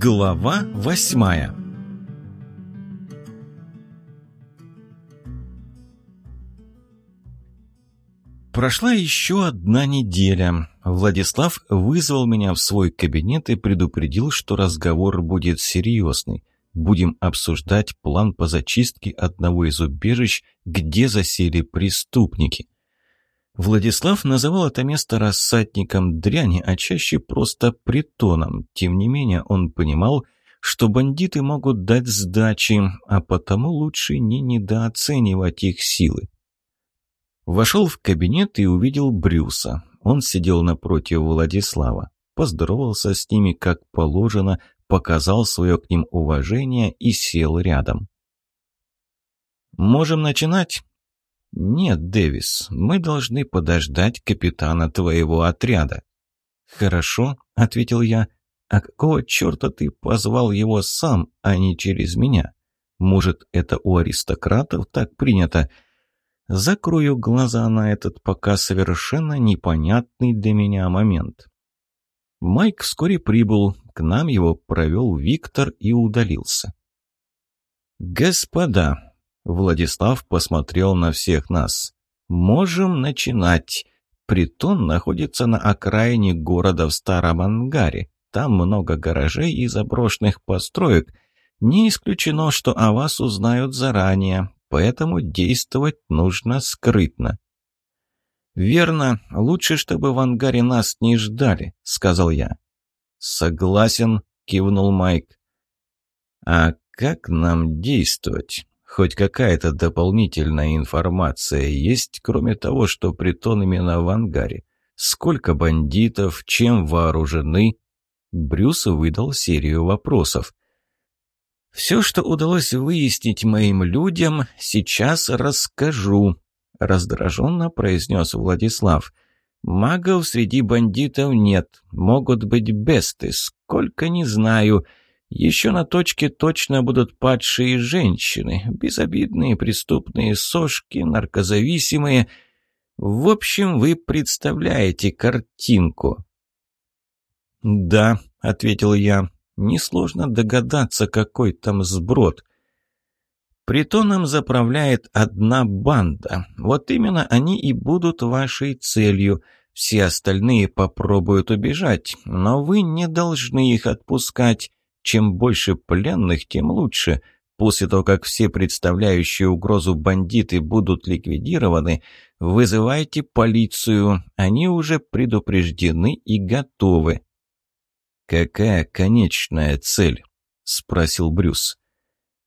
Глава восьмая Прошла еще одна неделя. Владислав вызвал меня в свой кабинет и предупредил, что разговор будет серьезный. Будем обсуждать план по зачистке одного из убежищ, где засели преступники. Владислав называл это место рассадником дряни, а чаще просто притоном. Тем не менее, он понимал, что бандиты могут дать сдачи, а потому лучше не недооценивать их силы. Вошел в кабинет и увидел Брюса. Он сидел напротив Владислава, поздоровался с ними как положено, показал свое к ним уважение и сел рядом. «Можем начинать?» «Нет, Дэвис, мы должны подождать капитана твоего отряда». «Хорошо», — ответил я. «А какого черта ты позвал его сам, а не через меня? Может, это у аристократов так принято?» Закрою глаза на этот пока совершенно непонятный для меня момент. Майк вскоре прибыл, к нам его провел Виктор и удалился. «Господа», Владислав посмотрел на всех нас. «Можем начинать. Притон находится на окраине города в Старом Ангаре. Там много гаражей и заброшенных построек. Не исключено, что о вас узнают заранее, поэтому действовать нужно скрытно». «Верно. Лучше, чтобы в ангаре нас не ждали», — сказал я. «Согласен», — кивнул Майк. «А как нам действовать?» Хоть какая-то дополнительная информация есть, кроме того, что притон именно в ангаре. Сколько бандитов, чем вооружены? Брюс выдал серию вопросов. «Все, что удалось выяснить моим людям, сейчас расскажу», — раздраженно произнес Владислав. «Магов среди бандитов нет, могут быть бесты, сколько не знаю». Еще на точке точно будут падшие женщины, безобидные преступные сошки, наркозависимые. В общем, вы представляете картинку. «Да», — ответил я, — «несложно догадаться, какой там сброд». Притоном заправляет одна банда. Вот именно они и будут вашей целью. Все остальные попробуют убежать, но вы не должны их отпускать. Чем больше пленных, тем лучше. После того, как все представляющие угрозу бандиты будут ликвидированы, вызывайте полицию. Они уже предупреждены и готовы. «Какая конечная цель?» — спросил Брюс.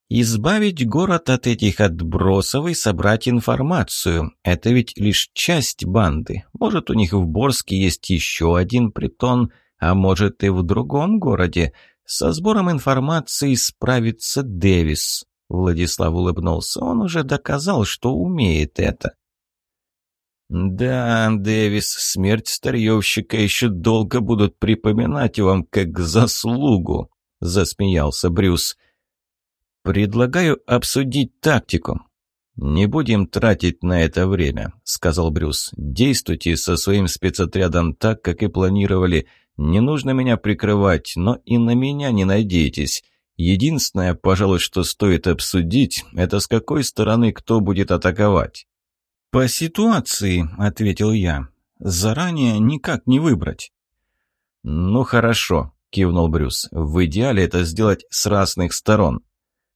«Избавить город от этих отбросов и собрать информацию. Это ведь лишь часть банды. Может, у них в Борске есть еще один притон, а может и в другом городе. Со сбором информации справится Дэвис. Владислав улыбнулся. Он уже доказал, что умеет это. «Да, Дэвис, смерть старьевщика еще долго будут припоминать вам как заслугу», — засмеялся Брюс. «Предлагаю обсудить тактику». «Не будем тратить на это время», — сказал Брюс. «Действуйте со своим спецотрядом так, как и планировали. Не нужно меня прикрывать, но и на меня не надейтесь. Единственное, пожалуй, что стоит обсудить, это с какой стороны кто будет атаковать». «По ситуации», — ответил я. «Заранее никак не выбрать». «Ну хорошо», — кивнул Брюс. «В идеале это сделать с разных сторон».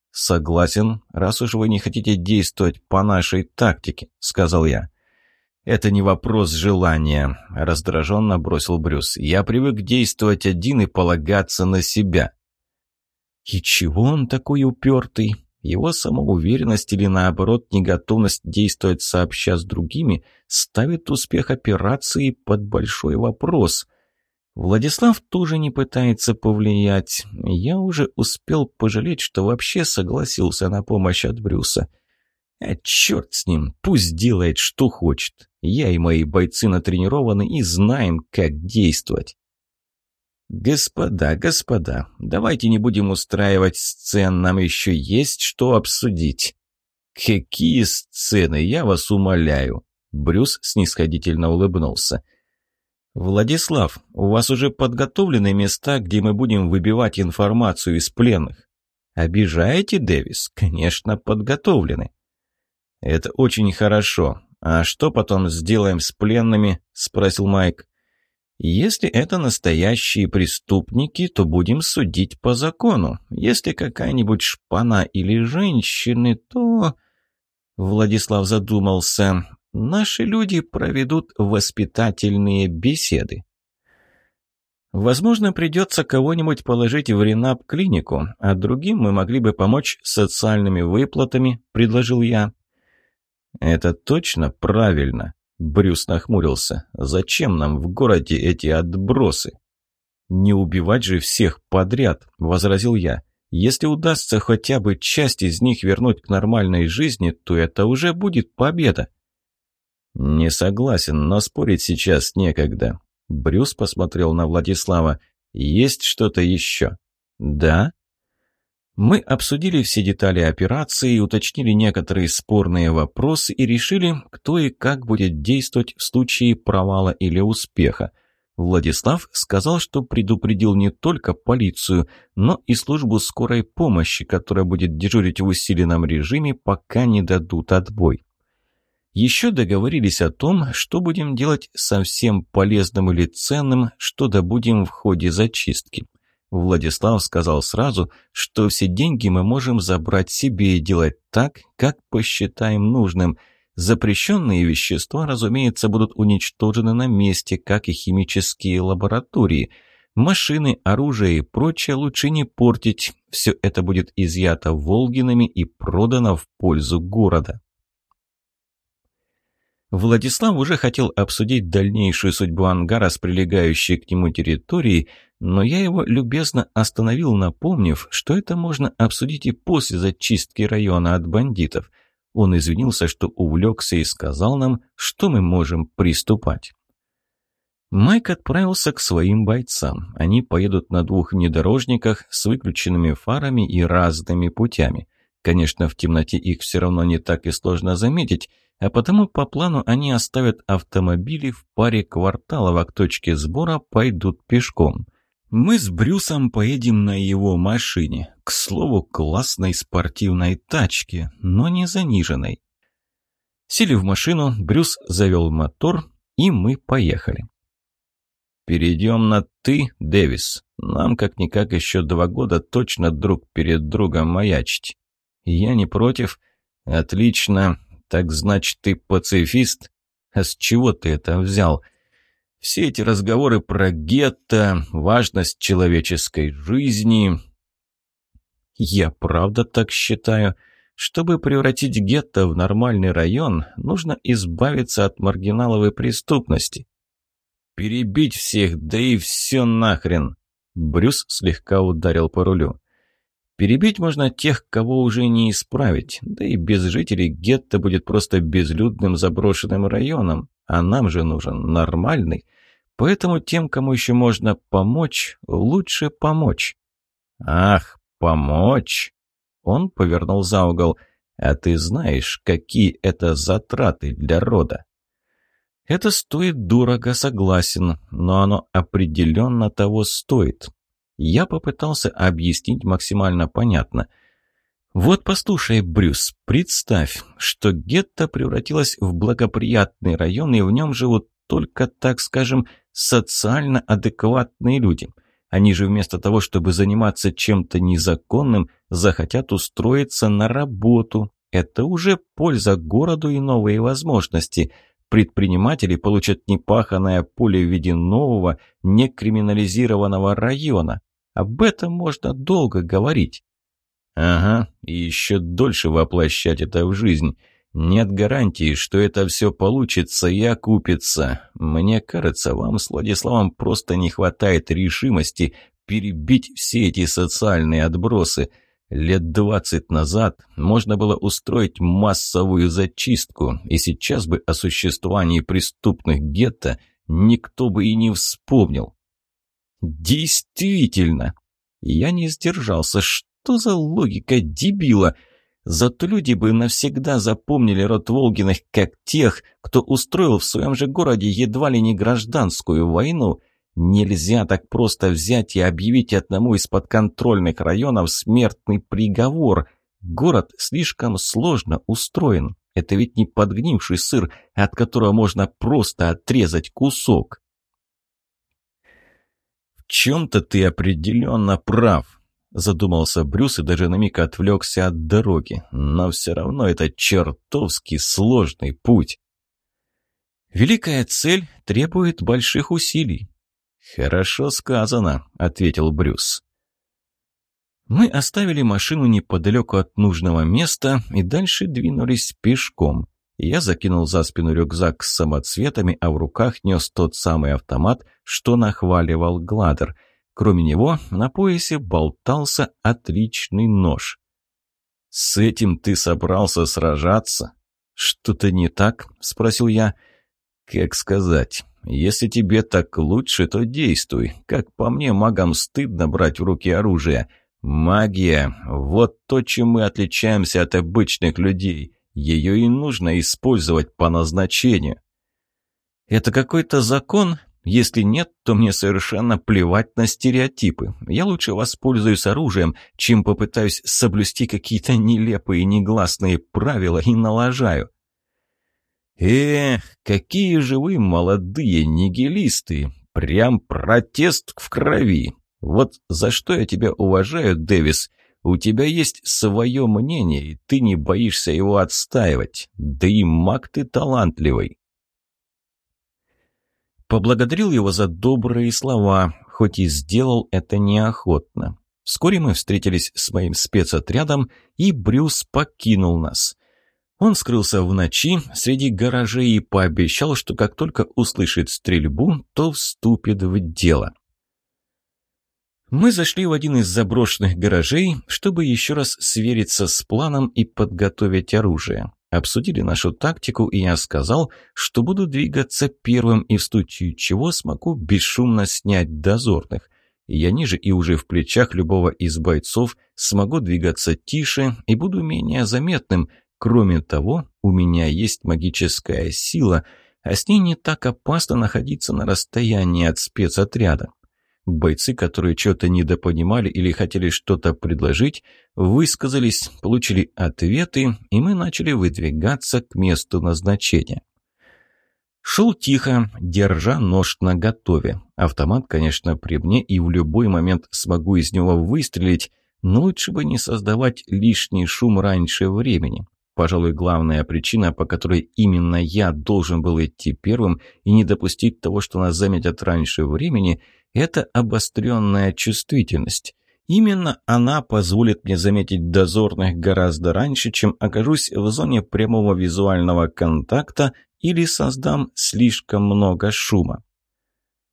«Согласен, раз уж вы не хотите действовать по нашей тактике», — сказал я. «Это не вопрос желания», — раздраженно бросил Брюс. «Я привык действовать один и полагаться на себя». «И чего он такой упертый? Его самоуверенность или, наоборот, неготовность действовать сообща с другими ставит успех операции под большой вопрос». Владислав тоже не пытается повлиять. Я уже успел пожалеть, что вообще согласился на помощь от Брюса. А черт с ним, пусть делает, что хочет. Я и мои бойцы натренированы и знаем, как действовать. «Господа, господа, давайте не будем устраивать сцен, нам еще есть что обсудить». «Какие сцены, я вас умоляю!» Брюс снисходительно улыбнулся. «Владислав, у вас уже подготовлены места, где мы будем выбивать информацию из пленных?» «Обижаете, Дэвис?» «Конечно, подготовлены». «Это очень хорошо. А что потом сделаем с пленными?» – спросил Майк. «Если это настоящие преступники, то будем судить по закону. Если какая-нибудь шпана или женщины, то...» Владислав задумался. «Наши люди проведут воспитательные беседы». Возможно, придется кого-нибудь положить в ренап-клинику, а другим мы могли бы помочь социальными выплатами, предложил я. Это точно правильно, Брюс нахмурился. «Зачем нам в городе эти отбросы?» «Не убивать же всех подряд», — возразил я. «Если удастся хотя бы часть из них вернуть к нормальной жизни, то это уже будет победа». «Не согласен, но спорить сейчас некогда». Брюс посмотрел на Владислава. «Есть что-то еще?» «Да?» Мы обсудили все детали операции, уточнили некоторые спорные вопросы и решили, кто и как будет действовать в случае провала или успеха. Владислав сказал, что предупредил не только полицию, но и службу скорой помощи, которая будет дежурить в усиленном режиме, пока не дадут отбой. Еще договорились о том, что будем делать со всем полезным или ценным, что добудем в ходе зачистки. Владислав сказал сразу, что все деньги мы можем забрать себе и делать так, как посчитаем нужным. Запрещенные вещества, разумеется, будут уничтожены на месте, как и химические лаборатории. Машины, оружие и прочее лучше не портить. Все это будет изъято Волгинами и продано в пользу города. Владислав уже хотел обсудить дальнейшую судьбу ангара с прилегающей к нему территорией, но я его любезно остановил, напомнив, что это можно обсудить и после зачистки района от бандитов. Он извинился, что увлекся и сказал нам, что мы можем приступать. Майк отправился к своим бойцам. Они поедут на двух внедорожниках с выключенными фарами и разными путями. Конечно, в темноте их все равно не так и сложно заметить, а потому по плану они оставят автомобили в паре кварталов, а к точке сбора пойдут пешком. Мы с Брюсом поедем на его машине. К слову, классной спортивной тачке, но не заниженной. Сели в машину, Брюс завел мотор, и мы поехали. «Перейдем на «ты», Дэвис. Нам как-никак еще два года точно друг перед другом маячить». «Я не против». «Отлично. Так значит, ты пацифист? А с чего ты это взял?» Все эти разговоры про гетто, важность человеческой жизни... Я правда так считаю. Чтобы превратить гетто в нормальный район, нужно избавиться от маргиналовой преступности. Перебить всех, да и все нахрен. Брюс слегка ударил по рулю. Перебить можно тех, кого уже не исправить, да и без жителей гетто будет просто безлюдным заброшенным районом, а нам же нужен нормальный, Поэтому тем, кому еще можно помочь, лучше помочь. Ах, помочь! Он повернул за угол. А ты знаешь, какие это затраты для рода? Это стоит дорого, согласен, но оно определенно того стоит. Я попытался объяснить максимально понятно. Вот послушай, Брюс, представь, что гетто превратилось в благоприятный район, и в нем живут только, так скажем, социально адекватные люди. Они же вместо того, чтобы заниматься чем-то незаконным, захотят устроиться на работу. Это уже польза городу и новые возможности. Предприниматели получат непаханное поле в виде нового, некриминализированного района. Об этом можно долго говорить. Ага, и еще дольше воплощать это в жизнь. Нет гарантии, что это все получится и окупится. Мне кажется, вам с Владиславом просто не хватает решимости перебить все эти социальные отбросы. Лет двадцать назад можно было устроить массовую зачистку, и сейчас бы о существовании преступных гетто никто бы и не вспомнил. Действительно! Я не сдержался. Что за логика дебила? Зато люди бы навсегда запомнили род Волгиных как тех, кто устроил в своем же городе едва ли не гражданскую войну. Нельзя так просто взять и объявить одному из подконтрольных районов смертный приговор. Город слишком сложно устроен. Это ведь не подгнивший сыр, от которого можно просто отрезать кусок. «В чем-то ты определенно прав», Задумался Брюс и даже на миг отвлекся от дороги. Но все равно это чертовски сложный путь. Великая цель требует больших усилий. «Хорошо сказано», — ответил Брюс. Мы оставили машину неподалеку от нужного места и дальше двинулись пешком. Я закинул за спину рюкзак с самоцветами, а в руках нес тот самый автомат, что нахваливал Гладер — Кроме него, на поясе болтался отличный нож. «С этим ты собрался сражаться?» «Что-то не так?» – спросил я. «Как сказать? Если тебе так лучше, то действуй. Как по мне, магам стыдно брать в руки оружие. Магия – вот то, чем мы отличаемся от обычных людей. Ее и нужно использовать по назначению». «Это какой-то закон?» Если нет, то мне совершенно плевать на стереотипы. Я лучше воспользуюсь оружием, чем попытаюсь соблюсти какие-то нелепые негласные правила и налажаю. Эх, какие же вы молодые нигилисты! Прям протест в крови! Вот за что я тебя уважаю, Дэвис. У тебя есть свое мнение, и ты не боишься его отстаивать. Да и маг ты талантливый. Поблагодарил его за добрые слова, хоть и сделал это неохотно. Вскоре мы встретились с моим спецотрядом, и Брюс покинул нас. Он скрылся в ночи среди гаражей и пообещал, что как только услышит стрельбу, то вступит в дело. Мы зашли в один из заброшенных гаражей, чтобы еще раз свериться с планом и подготовить оружие. Обсудили нашу тактику, и я сказал, что буду двигаться первым и в случае чего смогу бесшумно снять дозорных. Я ниже и уже в плечах любого из бойцов смогу двигаться тише и буду менее заметным. Кроме того, у меня есть магическая сила, а с ней не так опасно находиться на расстоянии от спецотряда. Бойцы, которые что-то недопонимали или хотели что-то предложить, высказались, получили ответы, и мы начали выдвигаться к месту назначения. Шел тихо, держа нож наготове. Автомат, конечно, при мне, и в любой момент смогу из него выстрелить, но лучше бы не создавать лишний шум раньше времени. Пожалуй, главная причина, по которой именно я должен был идти первым и не допустить того, что нас заметят раньше времени – это обостренная чувствительность. Именно она позволит мне заметить дозорных гораздо раньше, чем окажусь в зоне прямого визуального контакта или создам слишком много шума.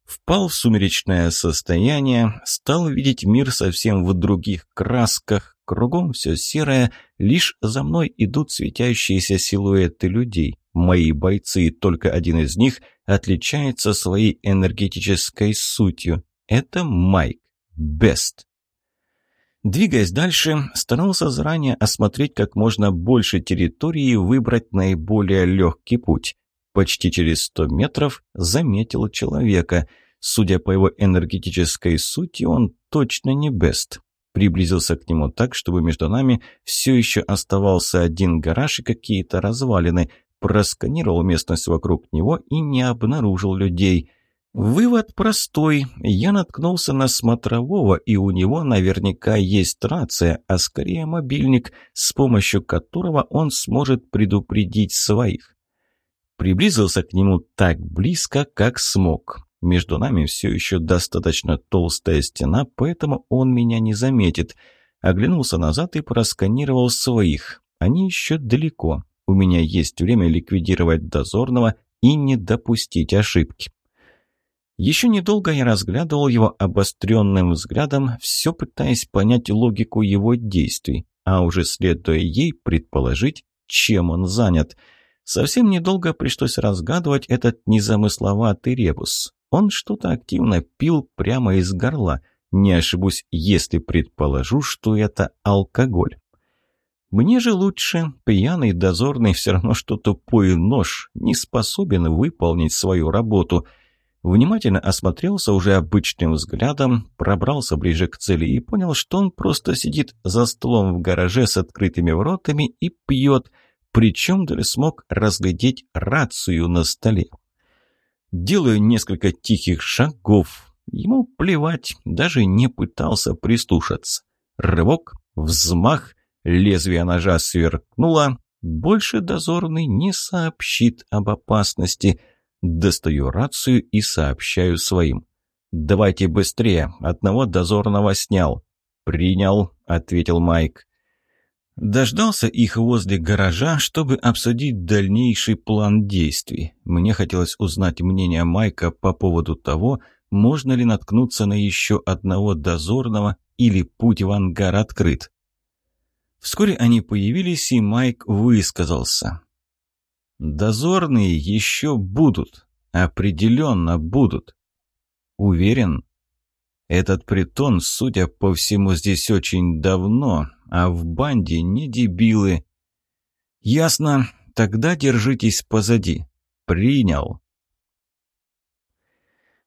Впал в сумеречное состояние, стал видеть мир совсем в других красках, кругом все серое, лишь за мной идут светящиеся силуэты людей. Мои бойцы, только один из них отличается своей энергетической сутью. Это Майк. Бест. Двигаясь дальше, старался заранее осмотреть как можно больше территории и выбрать наиболее легкий путь. Почти через сто метров заметил человека. Судя по его энергетической сути, он точно не Бест. Приблизился к нему так, чтобы между нами все еще оставался один гараж и какие-то развалины просканировал местность вокруг него и не обнаружил людей. Вывод простой. Я наткнулся на смотрового, и у него наверняка есть рация, а скорее мобильник, с помощью которого он сможет предупредить своих. Приблизился к нему так близко, как смог. Между нами все еще достаточно толстая стена, поэтому он меня не заметит. Оглянулся назад и просканировал своих. Они еще далеко. У меня есть время ликвидировать дозорного и не допустить ошибки. Еще недолго я разглядывал его обостренным взглядом, все пытаясь понять логику его действий, а уже следуя ей предположить, чем он занят. Совсем недолго пришлось разгадывать этот незамысловатый ребус. Он что-то активно пил прямо из горла. Не ошибусь, если предположу, что это алкоголь. Мне же лучше, пьяный дозорный все равно что тупой нож, не способен выполнить свою работу. Внимательно осмотрелся уже обычным взглядом, пробрался ближе к цели и понял, что он просто сидит за столом в гараже с открытыми воротами и пьет, причем даже смог разглядеть рацию на столе. Делаю несколько тихих шагов. Ему плевать, даже не пытался прислушаться. Рывок, взмах — Лезвие ножа сверкнуло. Больше дозорный не сообщит об опасности. Достаю рацию и сообщаю своим. «Давайте быстрее, одного дозорного снял». «Принял», — ответил Майк. Дождался их возле гаража, чтобы обсудить дальнейший план действий. Мне хотелось узнать мнение Майка по поводу того, можно ли наткнуться на еще одного дозорного или путь в ангар открыт. Вскоре они появились, и Майк высказался. «Дозорные еще будут. Определенно будут. Уверен?» Этот притон, судя по всему, здесь очень давно, а в банде не дебилы. Ясно. Тогда держитесь позади. Принял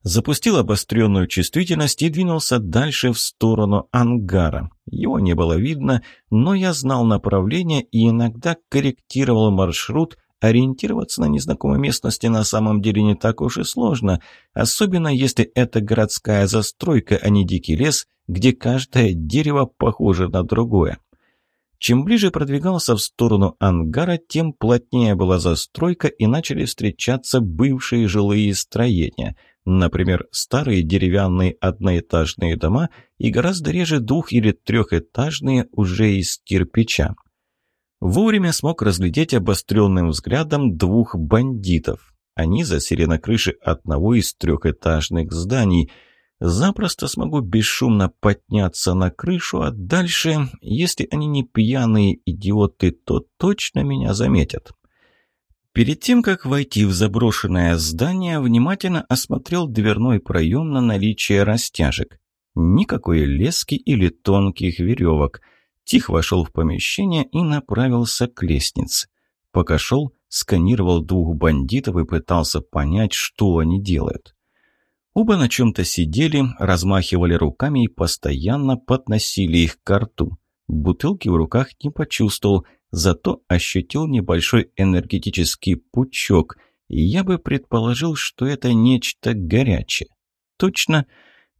запустил обостренную чувствительность и двинулся дальше в сторону ангара. Его не было видно, но я знал направление и иногда корректировал маршрут. Ориентироваться на незнакомой местности на самом деле не так уж и сложно, особенно если это городская застройка, а не дикий лес, где каждое дерево похоже на другое. Чем ближе продвигался в сторону ангара, тем плотнее была застройка и начали встречаться бывшие жилые строения – Например, старые деревянные одноэтажные дома и гораздо реже двух- или трехэтажные уже из кирпича. Вовремя смог разглядеть обостренным взглядом двух бандитов. Они засели на крыше одного из трехэтажных зданий. Запросто смогу бесшумно подняться на крышу, а дальше, если они не пьяные идиоты, то точно меня заметят. Перед тем, как войти в заброшенное здание, внимательно осмотрел дверной проем на наличие растяжек. Никакой лески или тонких веревок. Тихо вошел в помещение и направился к лестнице. Пока шел, сканировал двух бандитов и пытался понять, что они делают. Оба на чем-то сидели, размахивали руками и постоянно подносили их к рту. Бутылки в руках не почувствовал, зато ощутил небольшой энергетический пучок, я бы предположил, что это нечто горячее. Точно,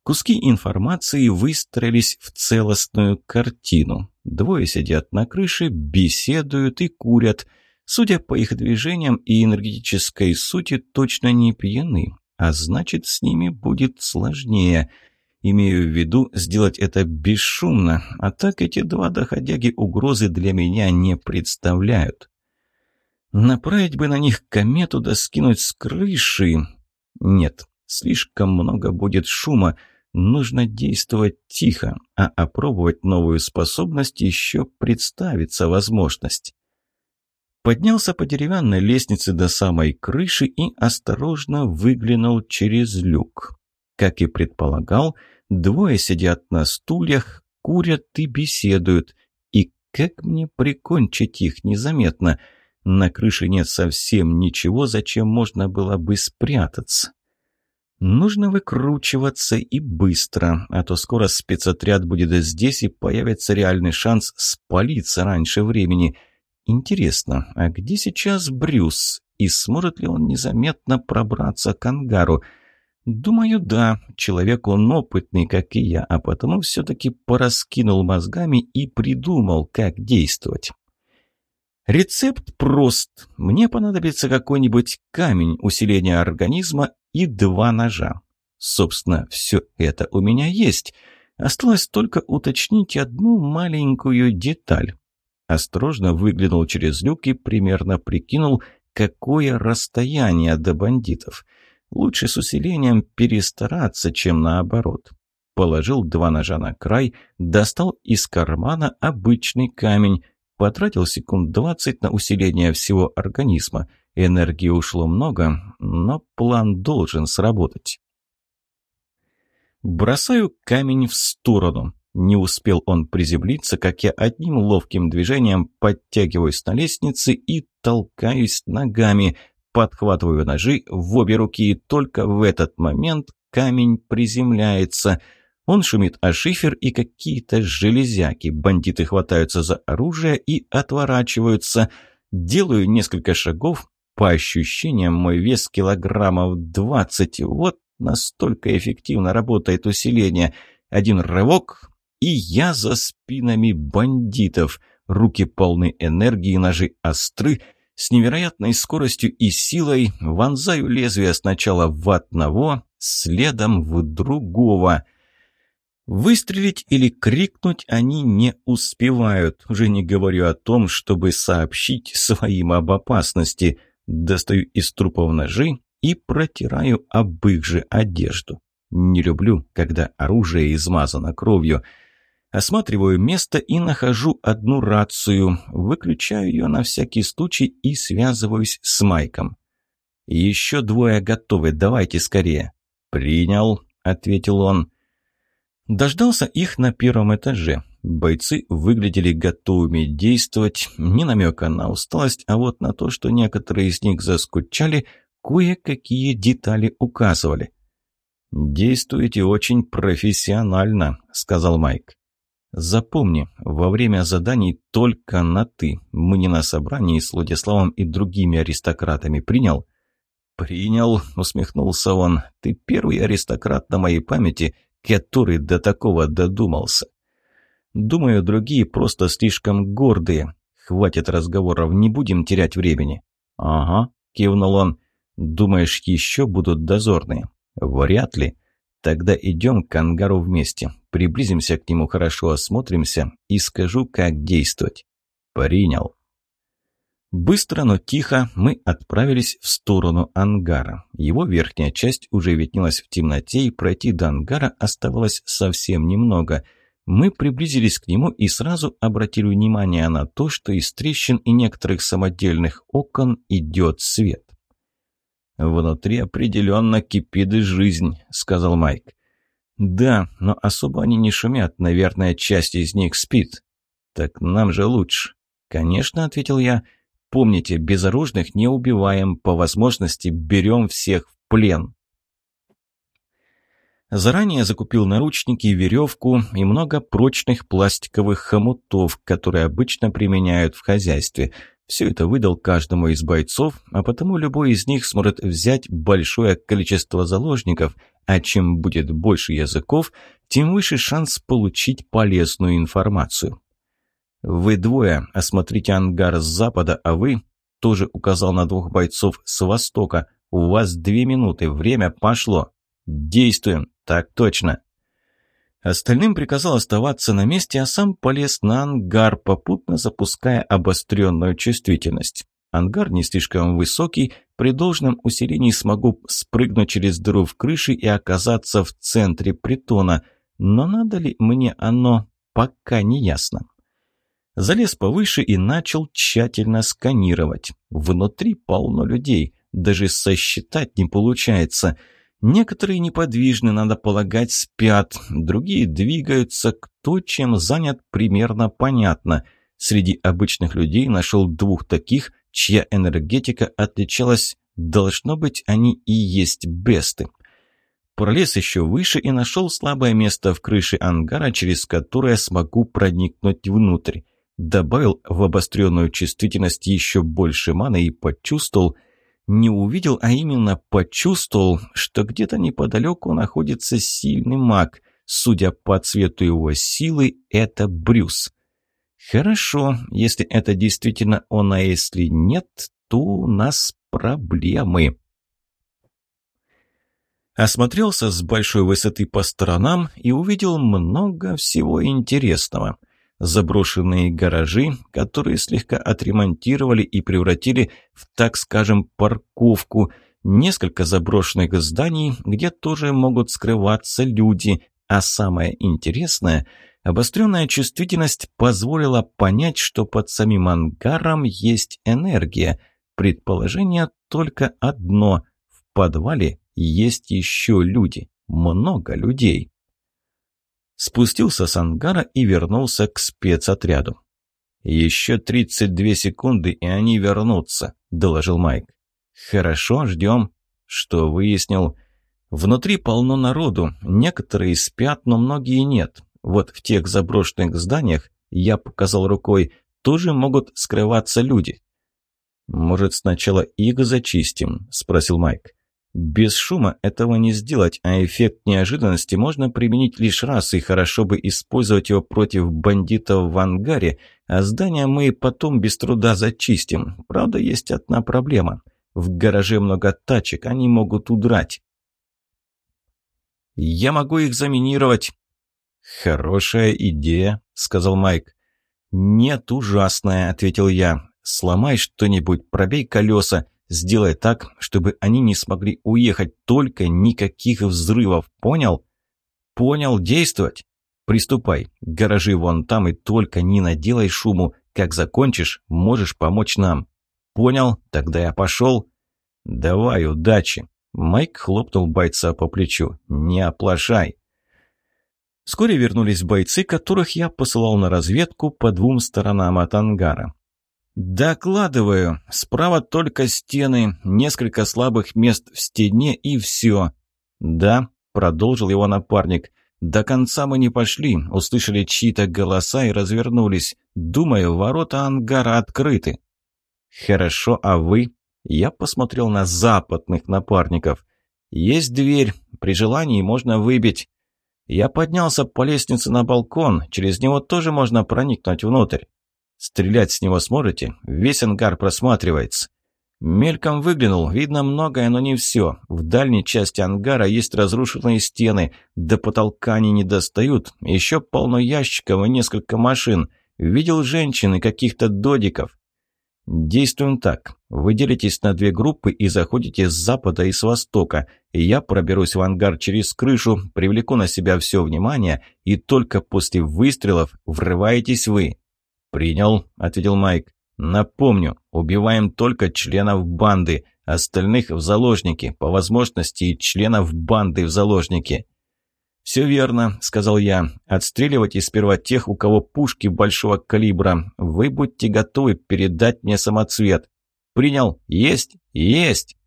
куски информации выстроились в целостную картину. Двое сидят на крыше, беседуют и курят. Судя по их движениям и энергетической сути, точно не пьяны, а значит, с ними будет сложнее – Имею в виду сделать это бесшумно, а так эти два доходяги угрозы для меня не представляют. Направить бы на них комету да скинуть с крыши. Нет, слишком много будет шума. Нужно действовать тихо, а опробовать новую способность еще представится возможность. Поднялся по деревянной лестнице до самой крыши и осторожно выглянул через люк. Как и предполагал, Двое сидят на стульях, курят и беседуют. И как мне прикончить их незаметно? На крыше нет совсем ничего, зачем можно было бы спрятаться. Нужно выкручиваться и быстро, а то скоро спецотряд будет здесь и появится реальный шанс спалиться раньше времени. Интересно, а где сейчас Брюс? И сможет ли он незаметно пробраться к ангару? «Думаю, да. Человек он опытный, как и я, а потому все-таки пораскинул мозгами и придумал, как действовать». Рецепт прост. Мне понадобится какой-нибудь камень усиления организма и два ножа. Собственно, все это у меня есть. Осталось только уточнить одну маленькую деталь. Осторожно выглянул через люк и примерно прикинул, какое расстояние до бандитов. Лучше с усилением перестараться, чем наоборот. Положил два ножа на край, достал из кармана обычный камень, потратил секунд двадцать на усиление всего организма. Энергии ушло много, но план должен сработать. Бросаю камень в сторону. Не успел он приземлиться, как я одним ловким движением подтягиваюсь на лестнице и толкаюсь ногами, подхватываю ножи в обе руки, и только в этот момент камень приземляется. Он шумит о шифер и какие-то железяки. Бандиты хватаются за оружие и отворачиваются. Делаю несколько шагов. По ощущениям, мой вес килограммов двадцать. Вот настолько эффективно работает усиление. Один рывок, и я за спинами бандитов. Руки полны энергии, ножи остры. С невероятной скоростью и силой вонзаю лезвие сначала в одного, следом в другого. Выстрелить или крикнуть они не успевают. Уже не говорю о том, чтобы сообщить своим об опасности. Достаю из трупов ножи и протираю об их же одежду. Не люблю, когда оружие измазано кровью. Осматриваю место и нахожу одну рацию. Выключаю ее на всякий случай и связываюсь с Майком. «Еще двое готовы, давайте скорее». «Принял», — ответил он. Дождался их на первом этаже. Бойцы выглядели готовыми действовать, не намека на усталость, а вот на то, что некоторые из них заскучали, кое-какие детали указывали. «Действуете очень профессионально», — сказал Майк. «Запомни, во время заданий только на «ты». Мы не на собрании с Владиславом и другими аристократами. Принял?» «Принял», — усмехнулся он. «Ты первый аристократ на моей памяти, который до такого додумался. Думаю, другие просто слишком гордые. Хватит разговоров, не будем терять времени». «Ага», — кивнул он. «Думаешь, еще будут дозорные?» «Вряд ли. Тогда идем к ангару вместе. Приблизимся к нему, хорошо осмотримся и скажу, как действовать». «Принял». Быстро, но тихо мы отправились в сторону ангара. Его верхняя часть уже виднелась в темноте, и пройти до ангара оставалось совсем немного. Мы приблизились к нему и сразу обратили внимание на то, что из трещин и некоторых самодельных окон идет свет. «Внутри определенно кипит жизнь», — сказал Майк. «Да, но особо они не шумят, наверное, часть из них спит». «Так нам же лучше». «Конечно», — ответил я. «Помните, безоружных не убиваем, по возможности берем всех в плен». Заранее закупил наручники, веревку и много прочных пластиковых хомутов, которые обычно применяют в хозяйстве — все это выдал каждому из бойцов, а потому любой из них сможет взять большое количество заложников, а чем будет больше языков, тем выше шанс получить полезную информацию. «Вы двое, осмотрите ангар с запада, а вы...» тоже указал на двух бойцов с востока. «У вас две минуты, время пошло. Действуем, так точно». Остальным приказал оставаться на месте, а сам полез на ангар, попутно запуская обостренную чувствительность. Ангар не слишком высокий, при должном усилении смогу спрыгнуть через дыру в крыше и оказаться в центре притона. Но надо ли мне оно, пока не ясно. Залез повыше и начал тщательно сканировать. Внутри полно людей, даже сосчитать не получается – Некоторые неподвижны, надо полагать, спят, другие двигаются, кто чем занят, примерно понятно. Среди обычных людей нашел двух таких, чья энергетика отличалась, должно быть, они и есть бесты. Пролез еще выше и нашел слабое место в крыше ангара, через которое смогу проникнуть внутрь. Добавил в обостренную чувствительность еще больше маны и почувствовал, не увидел, а именно почувствовал, что где-то неподалеку находится сильный маг. Судя по цвету его силы, это Брюс. Хорошо, если это действительно он, а если нет, то у нас проблемы. Осмотрелся с большой высоты по сторонам и увидел много всего интересного – заброшенные гаражи, которые слегка отремонтировали и превратили в, так скажем, парковку, несколько заброшенных зданий, где тоже могут скрываться люди, а самое интересное – Обостренная чувствительность позволила понять, что под самим ангаром есть энергия. Предположение только одно – в подвале есть еще люди, много людей. Спустился с ангара и вернулся к спецотряду. «Еще 32 секунды, и они вернутся», – доложил Майк. «Хорошо, ждем». «Что выяснил?» «Внутри полно народу. Некоторые спят, но многие нет. Вот в тех заброшенных зданиях, я показал рукой, тоже могут скрываться люди». «Может, сначала их зачистим?» – спросил Майк. Без шума этого не сделать, а эффект неожиданности можно применить лишь раз, и хорошо бы использовать его против бандитов в ангаре, а здание мы потом без труда зачистим. Правда, есть одна проблема. В гараже много тачек, они могут удрать. «Я могу их заминировать». «Хорошая идея», — сказал Майк. «Нет, ужасная», — ответил я. «Сломай что-нибудь, пробей колеса». Сделай так, чтобы они не смогли уехать, только никаких взрывов, понял? Понял, действовать? Приступай, гаражи вон там и только не наделай шуму. Как закончишь, можешь помочь нам. Понял? Тогда я пошел. Давай, удачи. Майк хлопнул бойца по плечу. Не оплошай. Вскоре вернулись бойцы, которых я посылал на разведку по двум сторонам от ангара. «Докладываю. Справа только стены, несколько слабых мест в стене и все». «Да», — продолжил его напарник. «До конца мы не пошли, услышали чьи-то голоса и развернулись. Думаю, ворота ангара открыты». «Хорошо, а вы?» Я посмотрел на западных напарников. «Есть дверь. При желании можно выбить». Я поднялся по лестнице на балкон. Через него тоже можно проникнуть внутрь. Стрелять с него сможете? Весь ангар просматривается. Мельком выглянул, видно многое, но не все. В дальней части ангара есть разрушенные стены, до потолка они не достают, еще полно ящиков и несколько машин. Видел женщин и каких-то додиков. Действуем так. Вы делитесь на две группы и заходите с запада и с востока. Я проберусь в ангар через крышу, привлеку на себя все внимание, и только после выстрелов врываетесь вы. «Принял», — ответил Майк. «Напомню, убиваем только членов банды, остальных в заложники, по возможности и членов банды в заложники». «Все верно», — сказал я. «Отстреливайте сперва тех, у кого пушки большого калибра. Вы будьте готовы передать мне самоцвет». «Принял. Есть? Есть!»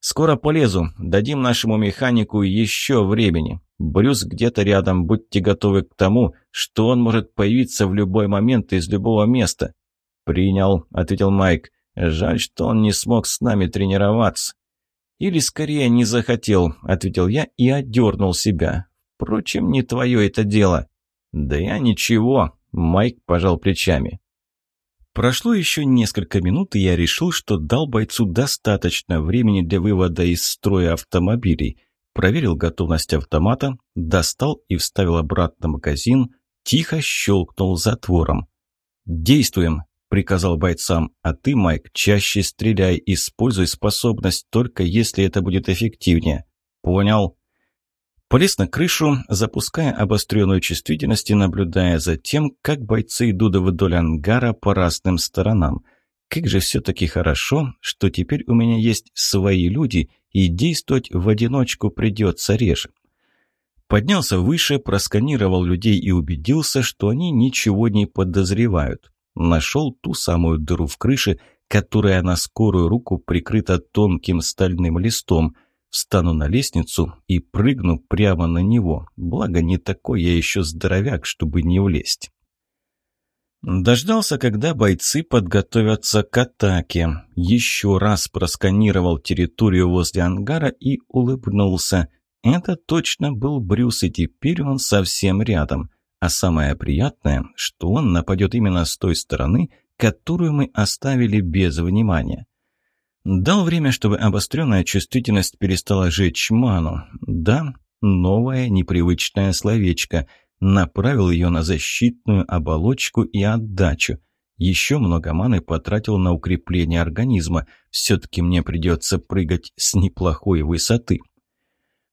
«Скоро полезу. Дадим нашему механику еще времени. Брюс где-то рядом. Будьте готовы к тому, что он может появиться в любой момент из любого места». «Принял», — ответил Майк. «Жаль, что он не смог с нами тренироваться». «Или скорее не захотел», — ответил я и одернул себя. «Впрочем, не твое это дело». «Да я ничего», — Майк пожал плечами. Прошло еще несколько минут, и я решил, что дал бойцу достаточно времени для вывода из строя автомобилей. Проверил готовность автомата, достал и вставил обратно магазин, тихо щелкнул затвором. «Действуем!» – приказал бойцам. «А ты, Майк, чаще стреляй, используй способность только если это будет эффективнее». «Понял?» Полез на крышу, запуская обостренную чувствительность и наблюдая за тем, как бойцы идут вдоль ангара по разным сторонам. Как же все-таки хорошо, что теперь у меня есть свои люди, и действовать в одиночку придется реже. Поднялся выше, просканировал людей и убедился, что они ничего не подозревают. Нашел ту самую дыру в крыше, которая на скорую руку прикрыта тонким стальным листом – Встану на лестницу и прыгну прямо на него. Благо, не такой я еще здоровяк, чтобы не влезть. Дождался, когда бойцы подготовятся к атаке. Еще раз просканировал территорию возле ангара и улыбнулся. Это точно был Брюс, и теперь он совсем рядом. А самое приятное, что он нападет именно с той стороны, которую мы оставили без внимания. Дал время, чтобы обостренная чувствительность перестала жечь ману. Да, новое непривычное словечко. Направил ее на защитную оболочку и отдачу. Еще много маны потратил на укрепление организма. Все-таки мне придется прыгать с неплохой высоты.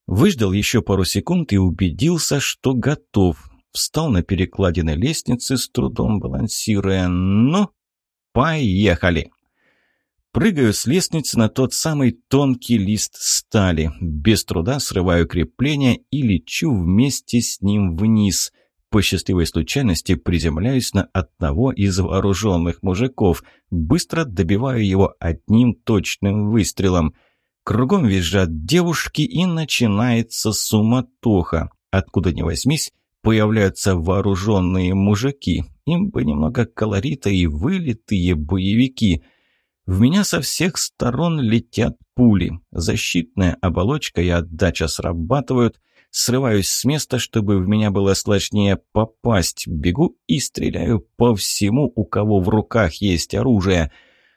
Выждал еще пару секунд и убедился, что готов. Встал на перекладины лестницы, с трудом балансируя. Ну, поехали! Прыгаю с лестницы на тот самый тонкий лист стали, без труда срываю крепление и лечу вместе с ним вниз. По счастливой случайности приземляюсь на одного из вооруженных мужиков, быстро добиваю его одним точным выстрелом. Кругом визжат девушки и начинается суматоха. Откуда ни возьмись, появляются вооруженные мужики. Им бы немного колорита и вылитые боевики – в меня со всех сторон летят пули. Защитная оболочка и отдача срабатывают. Срываюсь с места, чтобы в меня было сложнее попасть. Бегу и стреляю по всему, у кого в руках есть оружие.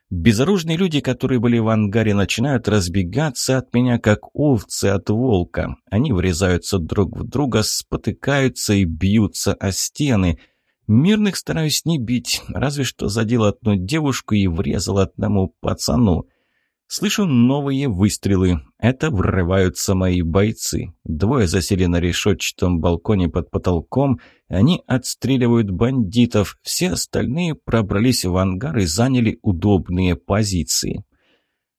Безоружные люди, которые были в ангаре, начинают разбегаться от меня, как овцы от волка. Они врезаются друг в друга, спотыкаются и бьются о стены – Мирных стараюсь не бить, разве что задел одну девушку и врезал одному пацану. Слышу новые выстрелы. Это врываются мои бойцы. Двое засели на решетчатом балконе под потолком. Они отстреливают бандитов. Все остальные пробрались в ангар и заняли удобные позиции.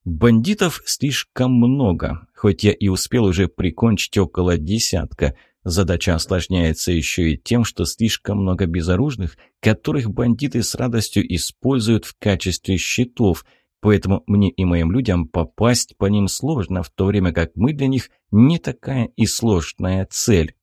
Бандитов слишком много, хоть я и успел уже прикончить около десятка – Задача осложняется еще и тем, что слишком много безоружных, которых бандиты с радостью используют в качестве щитов, поэтому мне и моим людям попасть по ним сложно, в то время как мы для них не такая и сложная цель.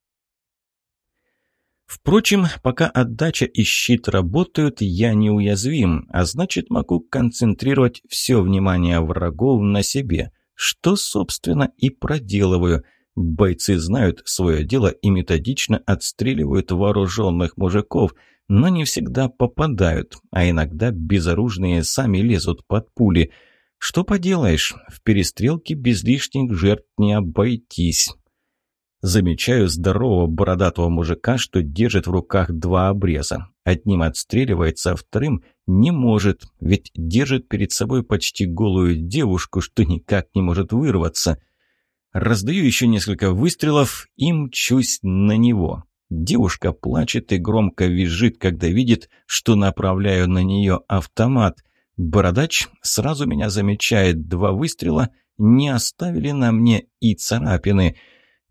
Впрочем, пока отдача и щит работают, я неуязвим, а значит могу концентрировать все внимание врагов на себе, что, собственно, и проделываю – Бойцы знают свое дело и методично отстреливают вооруженных мужиков, но не всегда попадают, а иногда безоружные сами лезут под пули. Что поделаешь, в перестрелке без лишних жертв не обойтись. Замечаю здорового бородатого мужика, что держит в руках два обреза. Одним отстреливается, а вторым не может, ведь держит перед собой почти голую девушку, что никак не может вырваться – Раздаю еще несколько выстрелов и мчусь на него. Девушка плачет и громко визжит, когда видит, что направляю на нее автомат. Бородач сразу меня замечает. Два выстрела не оставили на мне и царапины.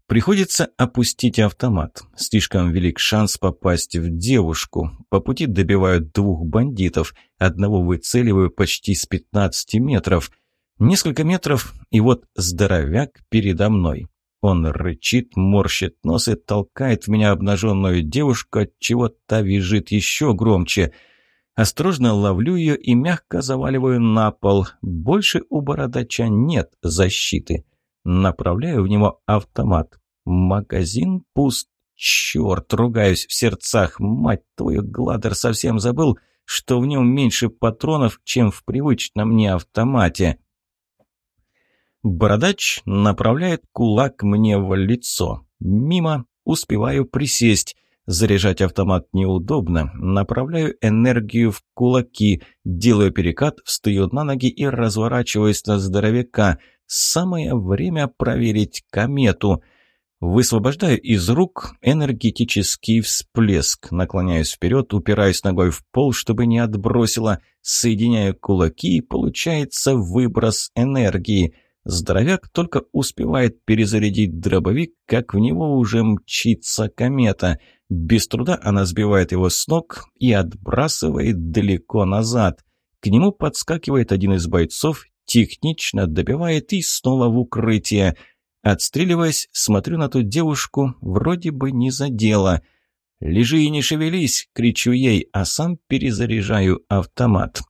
Приходится опустить автомат. Слишком велик шанс попасть в девушку. По пути добивают двух бандитов. Одного выцеливаю почти с 15 метров – Несколько метров, и вот здоровяк передо мной. Он рычит, морщит нос и толкает в меня обнаженную девушку, от чего та визжит еще громче. Осторожно ловлю ее и мягко заваливаю на пол. Больше у бородача нет защиты. Направляю в него автомат. Магазин пуст. Черт, ругаюсь в сердцах. Мать твою, Гладер совсем забыл, что в нем меньше патронов, чем в привычном мне автомате. Бородач направляет кулак мне в лицо. Мимо успеваю присесть. Заряжать автомат неудобно. Направляю энергию в кулаки. Делаю перекат, встаю на ноги и разворачиваюсь на здоровяка. Самое время проверить комету. Высвобождаю из рук энергетический всплеск. Наклоняюсь вперед, упираюсь ногой в пол, чтобы не отбросило. Соединяю кулаки и получается выброс энергии. Здоровяк только успевает перезарядить дробовик, как в него уже мчится комета. Без труда она сбивает его с ног и отбрасывает далеко назад. К нему подскакивает один из бойцов, технично добивает и снова в укрытие. Отстреливаясь, смотрю на ту девушку, вроде бы не задела. «Лежи и не шевелись!» — кричу ей, а сам перезаряжаю автомат.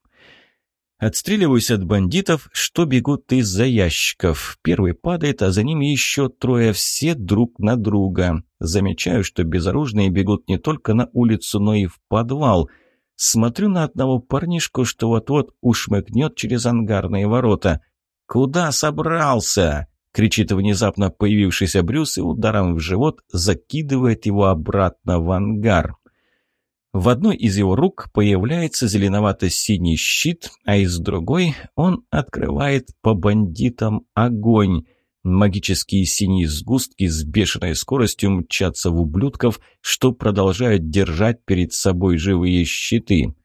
Отстреливаюсь от бандитов, что бегут из-за ящиков. Первый падает, а за ним еще трое, все друг на друга. Замечаю, что безоружные бегут не только на улицу, но и в подвал. Смотрю на одного парнишку, что вот-вот ушмыгнет через ангарные ворота. «Куда собрался?» — кричит внезапно появившийся Брюс и ударом в живот закидывает его обратно в ангар. В одной из его рук появляется зеленовато-синий щит, а из другой он открывает по бандитам огонь. Магические синие сгустки с бешеной скоростью мчатся в ублюдков, что продолжают держать перед собой живые щиты.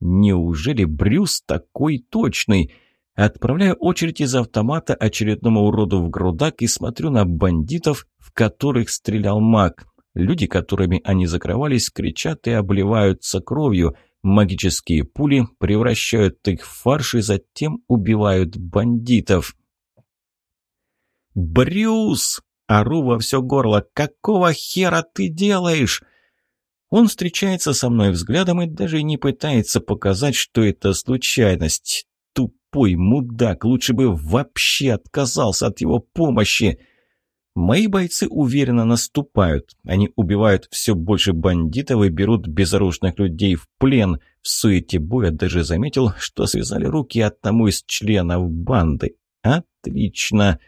Неужели Брюс такой точный? Отправляю очередь из автомата очередному уроду в грудак и смотрю на бандитов, в которых стрелял маг. Люди, которыми они закрывались, кричат и обливаются кровью. Магические пули превращают их в фарш и затем убивают бандитов. «Брюс!» — ору во все горло. «Какого хера ты делаешь?» Он встречается со мной взглядом и даже не пытается показать, что это случайность. Тупой мудак, лучше бы вообще отказался от его помощи. Мои бойцы уверенно наступают. Они убивают все больше бандитов и берут безоружных людей в плен. В суете боя даже заметил, что связали руки одному из членов банды. Отлично.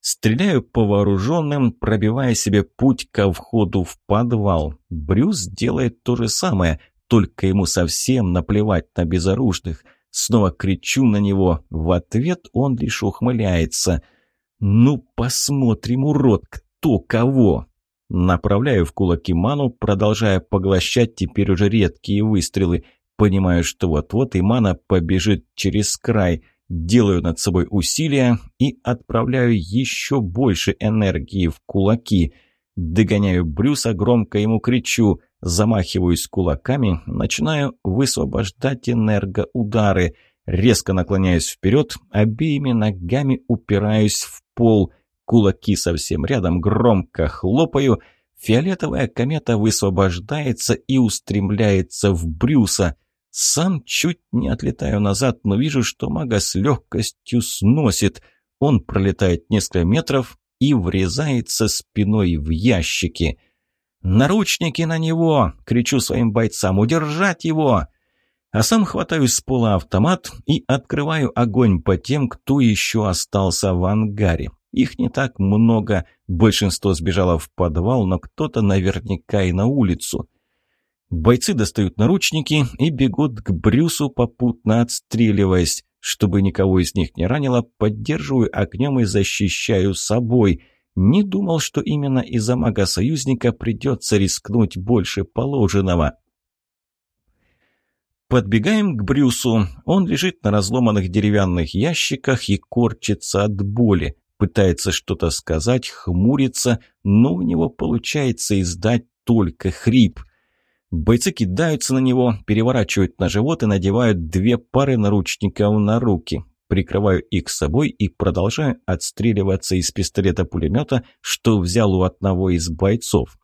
Стреляю по вооруженным, пробивая себе путь ко входу в подвал. Брюс делает то же самое, только ему совсем наплевать на безоружных. Снова кричу на него. В ответ он лишь ухмыляется – «Ну, посмотрим, урод, кто кого!» Направляю в кулаки ману, продолжая поглощать теперь уже редкие выстрелы. Понимаю, что вот-вот и мана побежит через край. Делаю над собой усилия и отправляю еще больше энергии в кулаки. Догоняю Брюса, громко ему кричу. Замахиваюсь кулаками, начинаю высвобождать энергоудары. Резко наклоняюсь вперед, обеими ногами упираюсь в пол. Кулаки совсем рядом, громко хлопаю. Фиолетовая комета высвобождается и устремляется в Брюса. Сам чуть не отлетаю назад, но вижу, что мага с легкостью сносит. Он пролетает несколько метров и врезается спиной в ящики. «Наручники на него!» — кричу своим бойцам. «Удержать его!» А сам хватаю с пола автомат и открываю огонь по тем, кто еще остался в ангаре. Их не так много, большинство сбежало в подвал, но кто-то наверняка и на улицу. Бойцы достают наручники и бегут к Брюсу, попутно отстреливаясь. Чтобы никого из них не ранило, поддерживаю огнем и защищаю собой. Не думал, что именно из-за мага-союзника придется рискнуть больше положенного. Подбегаем к Брюсу. Он лежит на разломанных деревянных ящиках и корчится от боли. Пытается что-то сказать, хмурится, но у него получается издать только хрип. Бойцы кидаются на него, переворачивают на живот и надевают две пары наручников на руки. Прикрываю их собой и продолжаю отстреливаться из пистолета-пулемета, что взял у одного из бойцов.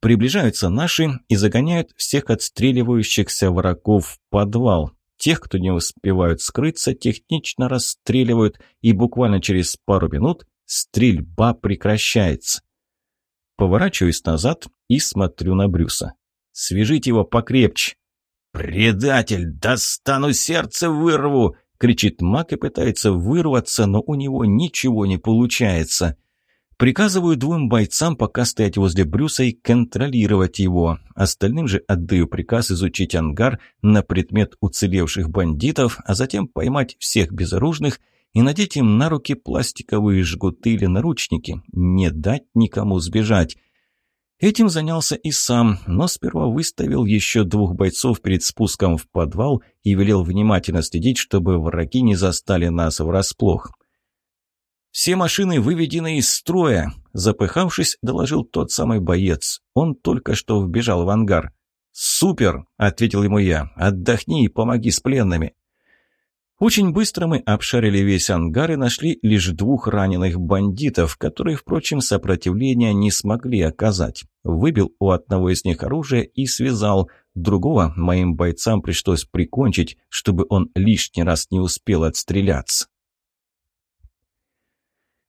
Приближаются наши и загоняют всех отстреливающихся врагов в подвал. Тех, кто не успевают скрыться, технично расстреливают, и буквально через пару минут стрельба прекращается. Поворачиваюсь назад и смотрю на Брюса. «Свяжите его покрепче!» «Предатель! Достану сердце, вырву!» — кричит маг и пытается вырваться, но у него ничего не получается. Приказываю двум бойцам пока стоять возле Брюса и контролировать его. Остальным же отдаю приказ изучить ангар на предмет уцелевших бандитов, а затем поймать всех безоружных и надеть им на руки пластиковые жгуты или наручники. Не дать никому сбежать. Этим занялся и сам, но сперва выставил еще двух бойцов перед спуском в подвал и велел внимательно следить, чтобы враги не застали нас врасплох. «Все машины выведены из строя», – запыхавшись, доложил тот самый боец. Он только что вбежал в ангар. «Супер!» – ответил ему я. «Отдохни и помоги с пленными». Очень быстро мы обшарили весь ангар и нашли лишь двух раненых бандитов, которые, впрочем, сопротивления не смогли оказать. Выбил у одного из них оружие и связал. Другого моим бойцам пришлось прикончить, чтобы он лишний раз не успел отстреляться.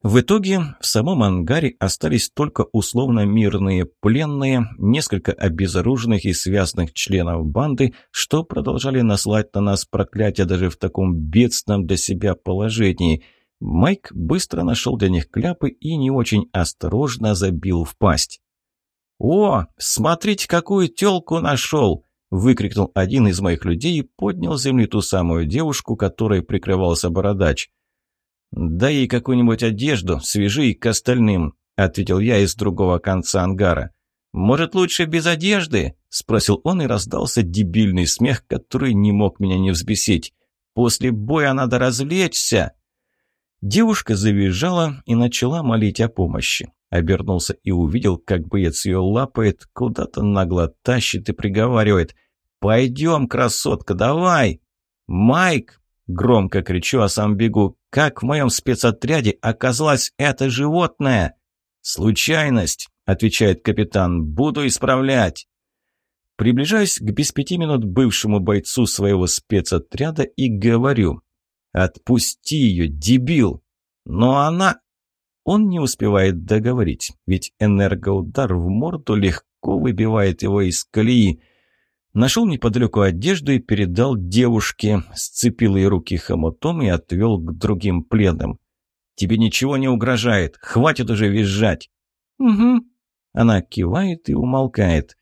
В итоге в самом ангаре остались только условно мирные пленные, несколько обезоруженных и связанных членов банды, что продолжали наслать на нас проклятие даже в таком бедственном для себя положении. Майк быстро нашел для них кляпы и не очень осторожно забил в пасть. «О, смотрите, какую телку нашел!» – выкрикнул один из моих людей и поднял с земли ту самую девушку, которой прикрывался бородач. «Дай ей какую-нибудь одежду, свяжи к остальным», — ответил я из другого конца ангара. «Может, лучше без одежды?» — спросил он, и раздался дебильный смех, который не мог меня не взбесить. После боя надо развлечься!» Девушка завизжала и начала молить о помощи. Обернулся и увидел, как боец ее лапает, куда-то нагло тащит и приговаривает. «Пойдем, красотка, давай!» «Майк!» — громко кричу, а сам бегу. «Как в моем спецотряде оказалось это животное?» «Случайность!» — отвечает капитан. «Буду исправлять!» Приближаюсь к без пяти минут бывшему бойцу своего спецотряда и говорю. «Отпусти ее, дебил!» «Но она...» Он не успевает договорить, ведь энергоудар в морду легко выбивает его из колеи. Нашел неподалеку одежду и передал девушке, сцепил ей руки хомутом и отвел к другим пленным. «Тебе ничего не угрожает, хватит уже визжать!» «Угу». Она кивает и умолкает.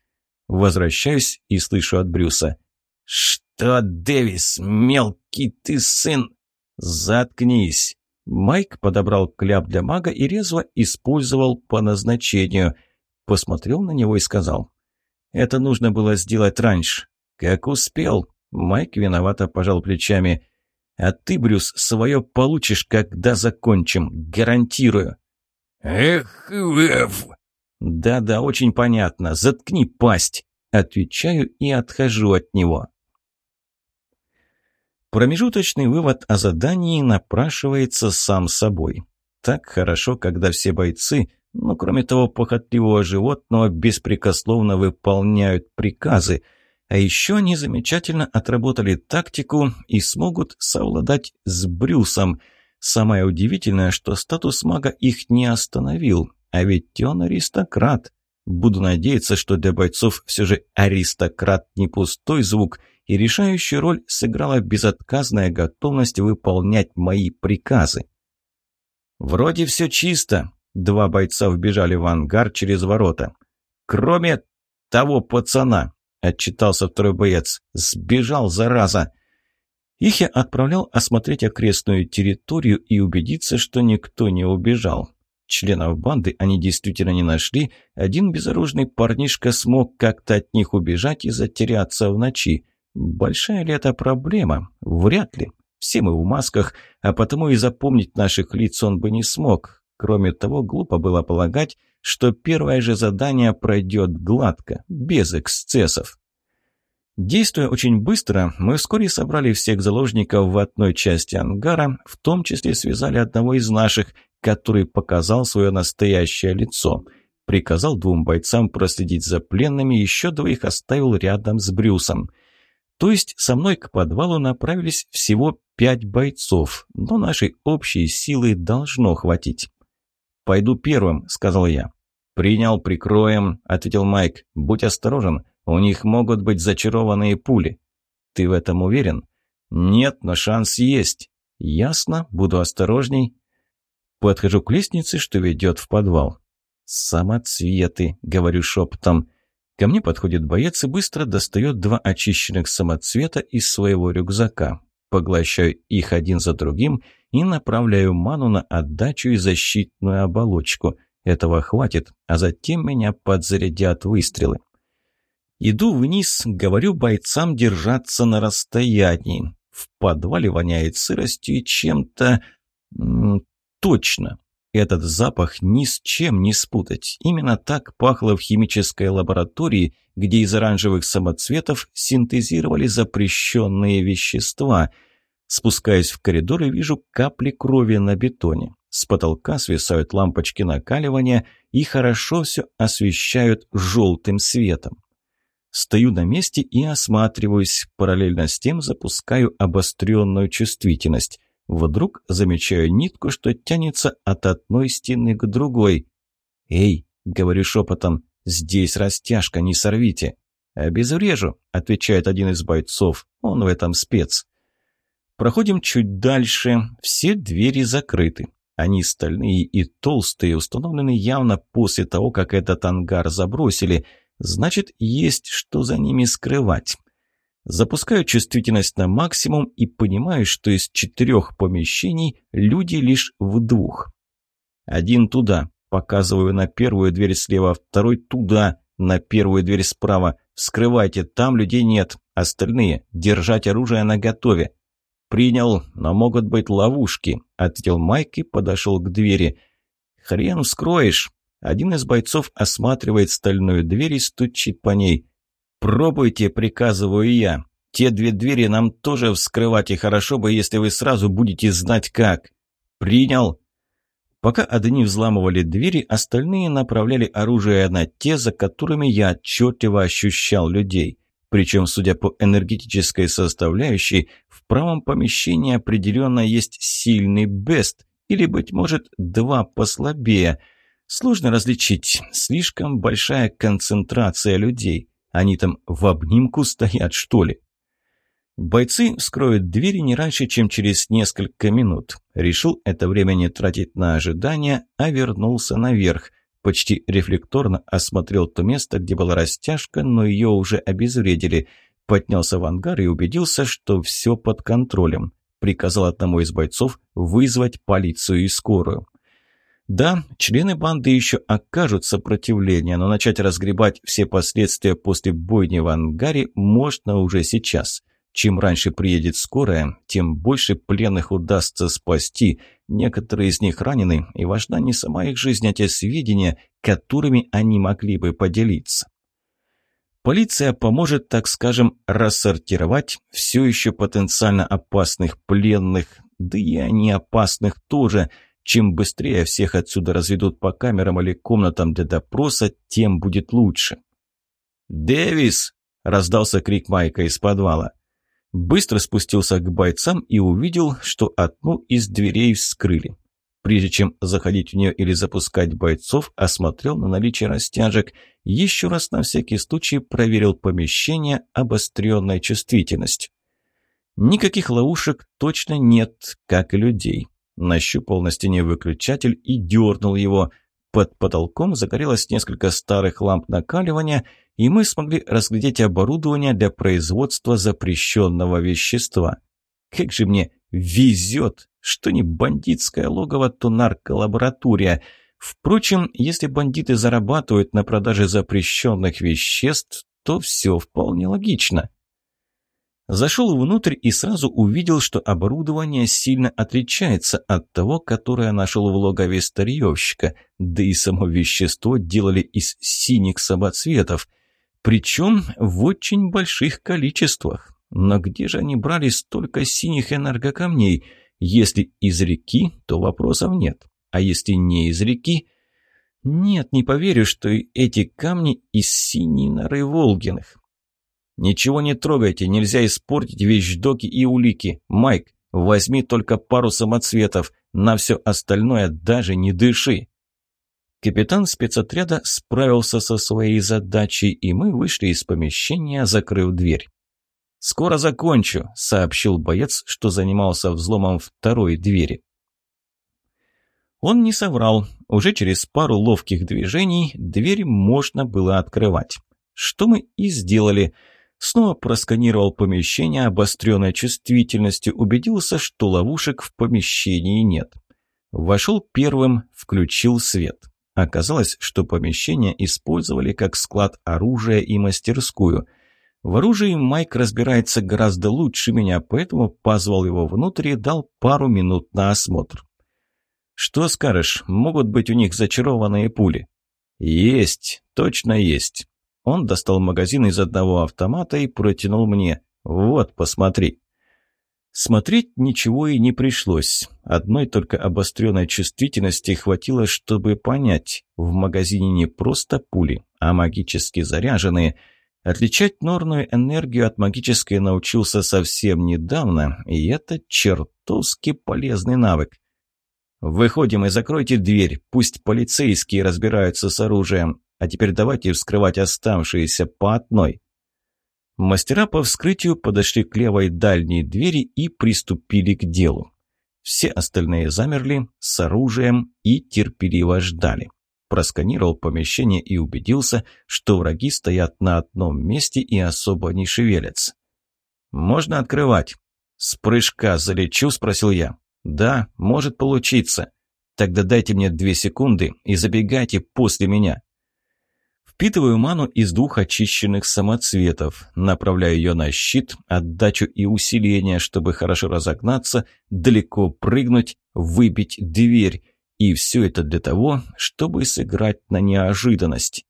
Возвращаюсь и слышу от Брюса. «Что, Дэвис, мелкий ты сын?» «Заткнись!» Майк подобрал кляп для мага и резво использовал по назначению. Посмотрел на него и сказал. «Это нужно было сделать раньше». «Как успел?» Майк виновато пожал плечами. «А ты, Брюс, свое получишь, когда закончим. Гарантирую». «Эх, эф!» «Да-да, очень понятно. Заткни пасть!» Отвечаю и отхожу от него. Промежуточный вывод о задании напрашивается сам собой. Так хорошо, когда все бойцы, ну, кроме того похотливого животного, беспрекословно выполняют приказы. А еще они замечательно отработали тактику и смогут совладать с Брюсом. Самое удивительное, что статус мага их не остановил, а ведь он аристократ. Буду надеяться, что для бойцов все же аристократ не пустой звук, и решающую роль сыграла безотказная готовность выполнять мои приказы. «Вроде все чисто», — два бойца вбежали в ангар через ворота. «Кроме того пацана», — отчитался второй боец, — «сбежал, зараза». Их я отправлял осмотреть окрестную территорию и убедиться, что никто не убежал. Членов банды они действительно не нашли. Один безоружный парнишка смог как-то от них убежать и затеряться в ночи. Большая ли это проблема? Вряд ли. Все мы в масках, а потому и запомнить наших лиц он бы не смог. Кроме того, глупо было полагать, что первое же задание пройдет гладко, без эксцессов. Действуя очень быстро, мы вскоре собрали всех заложников в одной части ангара, в том числе связали одного из наших, который показал свое настоящее лицо. Приказал двум бойцам проследить за пленными, еще двоих оставил рядом с Брюсом. То есть со мной к подвалу направились всего пять бойцов, но нашей общей силы должно хватить. «Пойду первым», — сказал я. «Принял, прикроем», — ответил Майк. «Будь осторожен, у них могут быть зачарованные пули». «Ты в этом уверен?» «Нет, но шанс есть». «Ясно, буду осторожней». Подхожу к лестнице, что ведет в подвал. «Самоцветы», — говорю шепотом. Ко мне подходит боец и быстро достает два очищенных самоцвета из своего рюкзака. Поглощаю их один за другим и направляю ману на отдачу и защитную оболочку. Этого хватит, а затем меня подзарядят выстрелы. Иду вниз, говорю бойцам держаться на расстоянии. В подвале воняет сыростью и чем-то... Точно, этот запах ни с чем не спутать. Именно так пахло в химической лаборатории, где из оранжевых самоцветов синтезировали запрещенные вещества. Спускаясь в коридор и вижу капли крови на бетоне. С потолка свисают лампочки накаливания и хорошо все освещают желтым светом. Стою на месте и осматриваюсь, параллельно с тем запускаю обостренную чувствительность. Вдруг замечаю нитку, что тянется от одной стены к другой. «Эй!» — говорю шепотом. «Здесь растяжка, не сорвите!» «Обезврежу!» — отвечает один из бойцов. Он в этом спец. Проходим чуть дальше. Все двери закрыты. Они стальные и толстые, установлены явно после того, как этот ангар забросили. Значит, есть что за ними скрывать. Запускаю чувствительность на максимум и понимаю, что из четырех помещений люди лишь в двух. Один туда, показываю на первую дверь слева, второй туда, на первую дверь справа. Вскрывайте, там людей нет. Остальные, держать оружие наготове. «Принял, но могут быть ловушки», — ответил Майк и подошел к двери. «Хрен вскроешь». Один из бойцов осматривает стальную дверь и стучит по ней. «Пробуйте», — приказываю я. «Те две двери нам тоже вскрывать, и хорошо бы, если вы сразу будете знать как». «Принял». Пока одни взламывали двери, остальные направляли оружие на те, за которыми я отчетливо ощущал людей. Причем, судя по энергетической составляющей, в правом помещении определенно есть сильный бест, или, быть может, два послабее. Сложно различить, слишком большая концентрация людей. Они там в обнимку стоят, что ли? Бойцы вскроют двери не раньше, чем через несколько минут. Решил это время не тратить на ожидания, а вернулся наверх. Почти рефлекторно осмотрел то место, где была растяжка, но ее уже обезвредили. Поднялся в ангар и убедился, что все под контролем. Приказал одному из бойцов вызвать полицию и скорую. Да, члены банды еще окажут сопротивление, но начать разгребать все последствия после бойни в ангаре можно уже сейчас – чем раньше приедет скорая, тем больше пленных удастся спасти. Некоторые из них ранены, и важна не сама их жизнь, а те сведения, которыми они могли бы поделиться. Полиция поможет, так скажем, рассортировать все еще потенциально опасных пленных, да и они опасных тоже. Чем быстрее всех отсюда разведут по камерам или комнатам для допроса, тем будет лучше. «Дэвис!» – раздался крик Майка из подвала. Быстро спустился к бойцам и увидел, что одну из дверей вскрыли. Прежде чем заходить в нее или запускать бойцов, осмотрел на наличие растяжек. Еще раз на всякий случай проверил помещение обостренной чувствительностью. Никаких ловушек точно нет, как и людей. Нащупал на стене выключатель и дернул его. Под потолком загорелось несколько старых ламп накаливания – и мы смогли разглядеть оборудование для производства запрещенного вещества. Как же мне везет, что не бандитское логово, то нарколаборатория. Впрочем, если бандиты зарабатывают на продаже запрещенных веществ, то все вполне логично. Зашел внутрь и сразу увидел, что оборудование сильно отличается от того, которое нашел в логове старьевщика, да и само вещество делали из синих самоцветов. Причем в очень больших количествах. Но где же они брали столько синих энергокамней? Если из реки, то вопросов нет. А если не из реки? Нет, не поверю, что эти камни из синей норы Волгиных. Ничего не трогайте, нельзя испортить вещдоки и улики. Майк, возьми только пару самоцветов, на все остальное даже не дыши. Капитан спецотряда справился со своей задачей, и мы вышли из помещения, закрыв дверь. «Скоро закончу», — сообщил боец, что занимался взломом второй двери. Он не соврал. Уже через пару ловких движений дверь можно было открывать. Что мы и сделали. Снова просканировал помещение обостренной чувствительностью, убедился, что ловушек в помещении нет. Вошел первым, включил свет. Оказалось, что помещение использовали как склад оружия и мастерскую. В оружии Майк разбирается гораздо лучше меня, поэтому позвал его внутрь и дал пару минут на осмотр. «Что скажешь, могут быть у них зачарованные пули?» «Есть, точно есть». Он достал магазин из одного автомата и протянул мне. «Вот, посмотри». Смотреть ничего и не пришлось. Одной только обостренной чувствительности хватило, чтобы понять. В магазине не просто пули, а магически заряженные. Отличать норную энергию от магической научился совсем недавно, и это чертовски полезный навык. «Выходим и закройте дверь, пусть полицейские разбираются с оружием. А теперь давайте вскрывать оставшиеся по одной». Мастера по вскрытию подошли к левой дальней двери и приступили к делу. Все остальные замерли с оружием и терпеливо ждали. Просканировал помещение и убедился, что враги стоят на одном месте и особо не шевелятся. «Можно открывать?» «С прыжка залечу?» – спросил я. «Да, может получиться. Тогда дайте мне две секунды и забегайте после меня» Впитываю ману из двух очищенных самоцветов, направляю ее на щит, отдачу и усиление, чтобы хорошо разогнаться, далеко прыгнуть, выбить дверь. И все это для того, чтобы сыграть на неожиданность.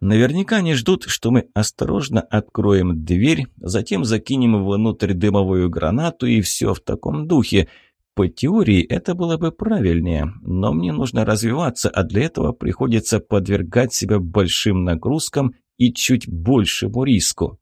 Наверняка они ждут, что мы осторожно откроем дверь, затем закинем внутрь дымовую гранату и все в таком духе. По теории это было бы правильнее, но мне нужно развиваться, а для этого приходится подвергать себя большим нагрузкам и чуть большему риску.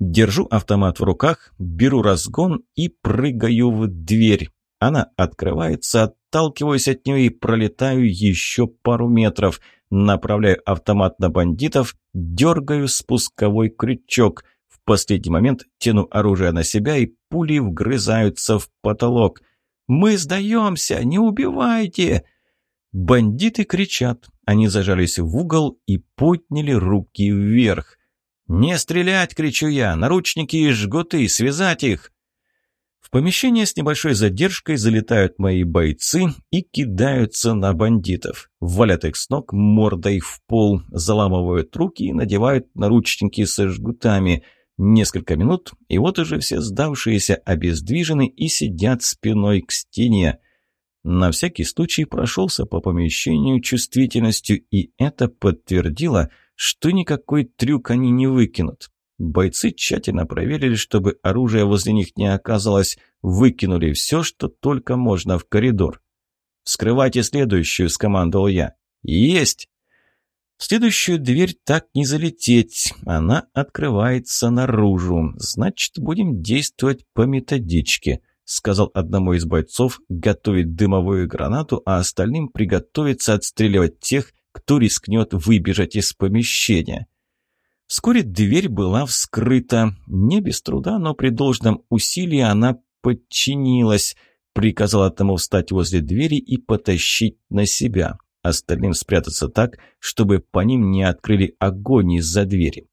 Держу автомат в руках, беру разгон и прыгаю в дверь. Она открывается, отталкиваюсь от нее и пролетаю еще пару метров – Направляю автомат на бандитов, дергаю спусковой крючок. Последний момент тяну оружие на себя, и пули вгрызаются в потолок. «Мы сдаемся! Не убивайте!» Бандиты кричат. Они зажались в угол и подняли руки вверх. «Не стрелять!» — кричу я. «Наручники и жгуты! Связать их!» В помещение с небольшой задержкой залетают мои бойцы и кидаются на бандитов. Валят их с ног мордой в пол, заламывают руки и надевают наручники со жгутами. Несколько минут, и вот уже все сдавшиеся обездвижены и сидят спиной к стене. На всякий случай прошелся по помещению чувствительностью, и это подтвердило, что никакой трюк они не выкинут. Бойцы тщательно проверили, чтобы оружие возле них не оказалось, выкинули все, что только можно в коридор. «Вскрывайте следующую», — скомандовал я. «Есть!» В следующую дверь так не залететь, она открывается наружу. Значит, будем действовать по методичке, сказал одному из бойцов готовить дымовую гранату, а остальным приготовиться отстреливать тех, кто рискнет выбежать из помещения. Вскоре дверь была вскрыта. Не без труда, но при должном усилии она подчинилась. Приказал одному встать возле двери и потащить на себя. Остальным спрятаться так, чтобы по ним не открыли огонь из-за двери.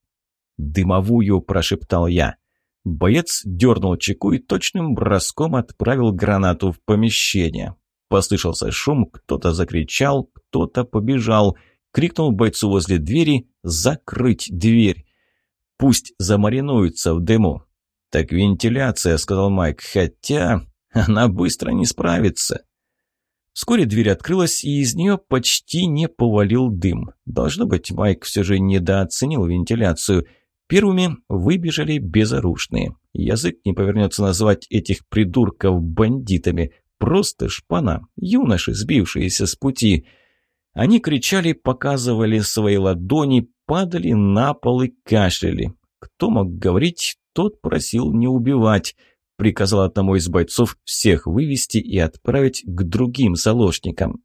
«Дымовую!» – прошептал я. Боец дернул чеку и точным броском отправил гранату в помещение. Послышался шум, кто-то закричал, кто-то побежал – крикнул бойцу возле двери «Закрыть дверь!» «Пусть замаринуются в дыму!» «Так вентиляция», — сказал Майк, «хотя она быстро не справится». Вскоре дверь открылась, и из нее почти не повалил дым. Должно быть, Майк все же недооценил вентиляцию. Первыми выбежали безоружные. Язык не повернется назвать этих придурков бандитами. Просто шпана, юноши, сбившиеся с пути — они кричали, показывали свои ладони, падали на пол и кашляли. Кто мог говорить, тот просил не убивать. Приказал одному из бойцов всех вывести и отправить к другим заложникам.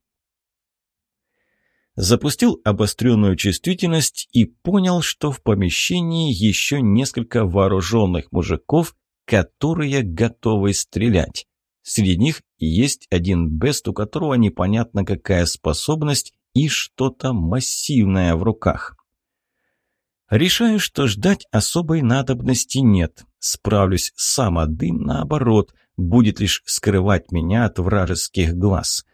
Запустил обостренную чувствительность и понял, что в помещении еще несколько вооруженных мужиков, которые готовы стрелять. Среди них есть один бест, у которого непонятно какая способность, и что-то массивное в руках. Решаю, что ждать особой надобности нет. Справлюсь сам, а дым, наоборот, будет лишь скрывать меня от вражеских глаз.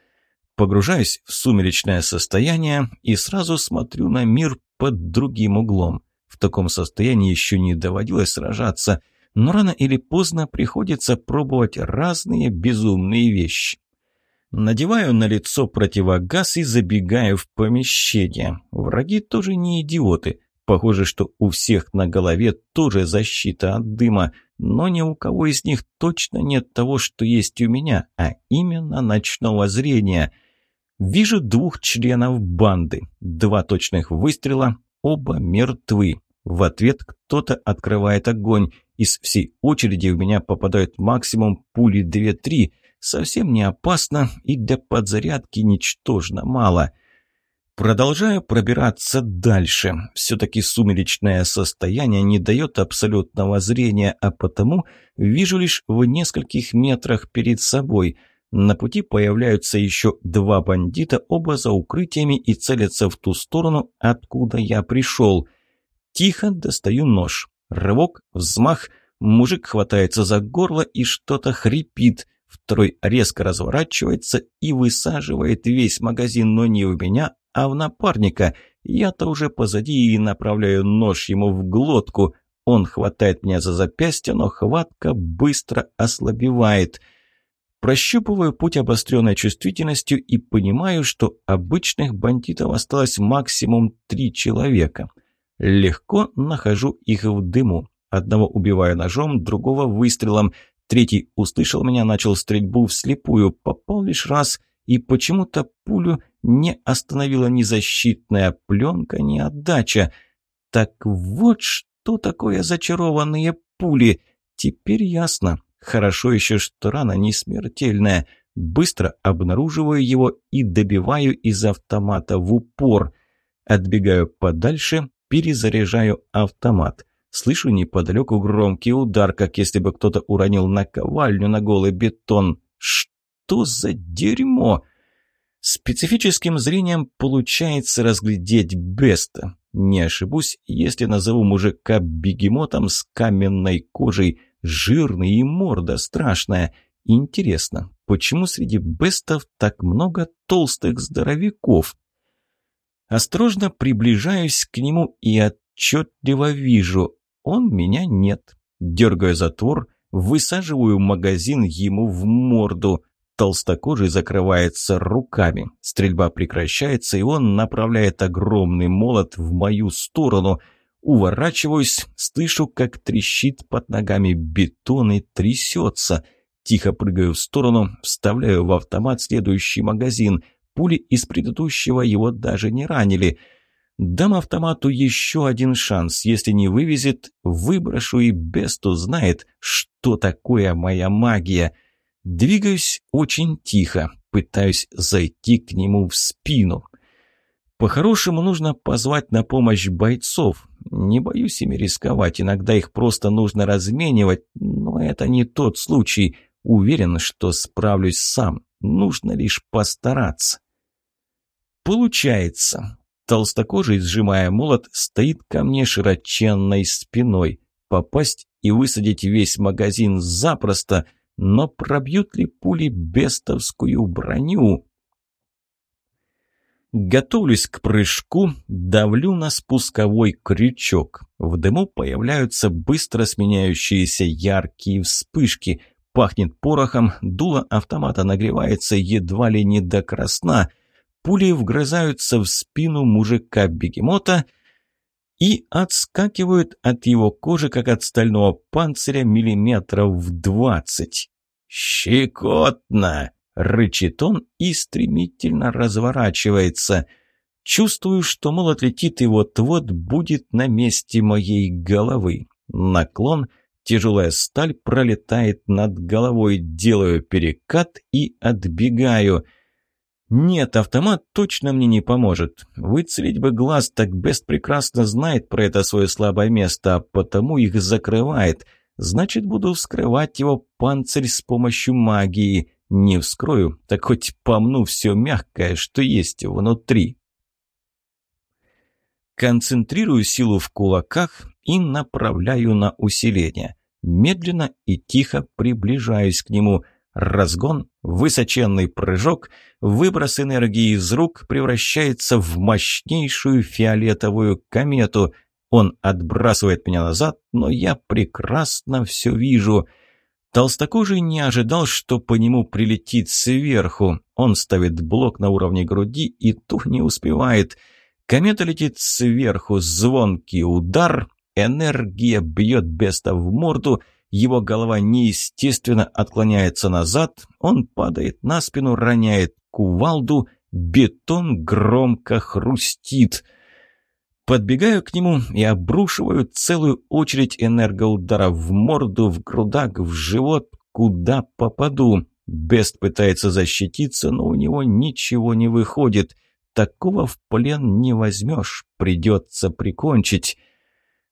Погружаюсь в сумеречное состояние и сразу смотрю на мир под другим углом. В таком состоянии еще не доводилось сражаться, но рано или поздно приходится пробовать разные безумные вещи. Надеваю на лицо противогаз и забегаю в помещение. Враги тоже не идиоты. Похоже, что у всех на голове тоже защита от дыма, но ни у кого из них точно нет того, что есть у меня, а именно ночного зрения. Вижу двух членов банды. Два точных выстрела, оба мертвы. В ответ кто-то открывает огонь. Из всей очереди в меня попадают максимум пули 2-3, совсем не опасно и для подзарядки ничтожно мало. Продолжаю пробираться дальше. Все-таки сумеречное состояние не дает абсолютного зрения, а потому вижу лишь в нескольких метрах перед собой. На пути появляются еще два бандита, оба за укрытиями и целятся в ту сторону, откуда я пришел. Тихо достаю нож. Рывок, взмах, мужик хватается за горло и что-то хрипит – Второй резко разворачивается и высаживает весь магазин, но не в меня, а в напарника. Я-то уже позади и направляю нож ему в глотку. Он хватает меня за запястье, но хватка быстро ослабевает. Прощупываю путь обостренной чувствительностью и понимаю, что обычных бандитов осталось максимум три человека. Легко нахожу их в дыму. Одного убиваю ножом, другого выстрелом. Третий услышал меня, начал стрельбу вслепую, попал лишь раз, и почему-то пулю не остановила ни защитная пленка, ни отдача. Так вот что такое зачарованные пули. Теперь ясно. Хорошо еще, что рана не смертельная. Быстро обнаруживаю его и добиваю из автомата в упор. Отбегаю подальше, перезаряжаю автомат. Слышу неподалеку громкий удар, как если бы кто-то уронил наковальню на голый бетон. Что за дерьмо? Специфическим зрением получается разглядеть Беста. Не ошибусь, если назову мужика бегемотом с каменной кожей, жирный и морда страшная. Интересно, почему среди бестов так много толстых здоровяков? Осторожно приближаюсь к нему и отчетливо вижу, он меня нет. Дергаю затвор, высаживаю магазин ему в морду. Толстокожий закрывается руками. Стрельба прекращается, и он направляет огромный молот в мою сторону. Уворачиваюсь, слышу, как трещит под ногами бетон и трясется. Тихо прыгаю в сторону, вставляю в автомат следующий магазин. Пули из предыдущего его даже не ранили. Дам автомату еще один шанс. Если не вывезет, выброшу и Бесту знает, что такое моя магия. Двигаюсь очень тихо, пытаюсь зайти к нему в спину. По-хорошему нужно позвать на помощь бойцов. Не боюсь ими рисковать, иногда их просто нужно разменивать, но это не тот случай. Уверен, что справлюсь сам. Нужно лишь постараться. Получается. Толстокожий, сжимая молот, стоит ко мне широченной спиной. Попасть и высадить весь магазин запросто, но пробьют ли пули бестовскую броню? Готовлюсь к прыжку, давлю на спусковой крючок. В дыму появляются быстро сменяющиеся яркие вспышки. Пахнет порохом, дуло автомата нагревается едва ли не до красна – пули вгрызаются в спину мужика-бегемота и отскакивают от его кожи, как от стального панциря, миллиметров в двадцать. «Щекотно!» — рычит он и стремительно разворачивается. Чувствую, что молот летит и вот-вот будет на месте моей головы. Наклон — Тяжелая сталь пролетает над головой, делаю перекат и отбегаю. «Нет, автомат точно мне не поможет. Выцелить бы глаз, так Бест прекрасно знает про это свое слабое место, а потому их закрывает. Значит, буду вскрывать его панцирь с помощью магии. Не вскрою, так хоть помну все мягкое, что есть внутри». Концентрирую силу в кулаках и направляю на усиление. Медленно и тихо приближаюсь к нему – Разгон, высоченный прыжок, выброс энергии из рук превращается в мощнейшую фиолетовую комету. Он отбрасывает меня назад, но я прекрасно все вижу. Толстокожий не ожидал, что по нему прилетит сверху. Он ставит блок на уровне груди и тух не успевает. Комета летит сверху, звонкий удар, энергия бьет Беста в морду — его голова неестественно отклоняется назад, он падает на спину, роняет кувалду, бетон громко хрустит. Подбегаю к нему и обрушиваю целую очередь энергоударов в морду, в грудак, в живот, куда попаду. Бест пытается защититься, но у него ничего не выходит. Такого в плен не возьмешь, придется прикончить.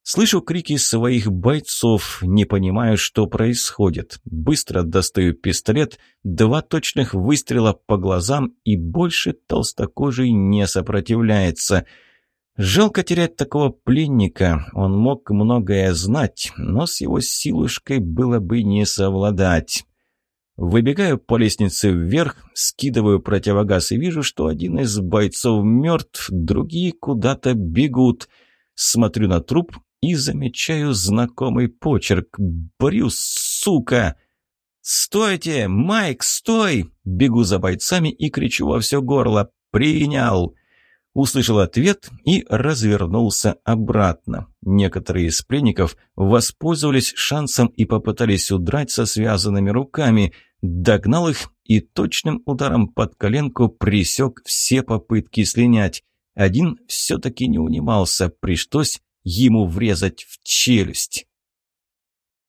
Слышу крики своих бойцов, не понимаю, что происходит. Быстро достаю пистолет, два точных выстрела по глазам и больше толстокожий не сопротивляется. Жалко терять такого пленника, он мог многое знать, но с его силушкой было бы не совладать. Выбегаю по лестнице вверх, скидываю противогаз и вижу, что один из бойцов мертв, другие куда-то бегут. Смотрю на труп и замечаю знакомый почерк. «Брюс, сука!» «Стойте! Майк, стой!» Бегу за бойцами и кричу во все горло. «Принял!» Услышал ответ и развернулся обратно. Некоторые из пленников воспользовались шансом и попытались удрать со связанными руками. Догнал их и точным ударом под коленку присек все попытки слинять. Один все-таки не унимался, пришлось ему врезать в челюсть.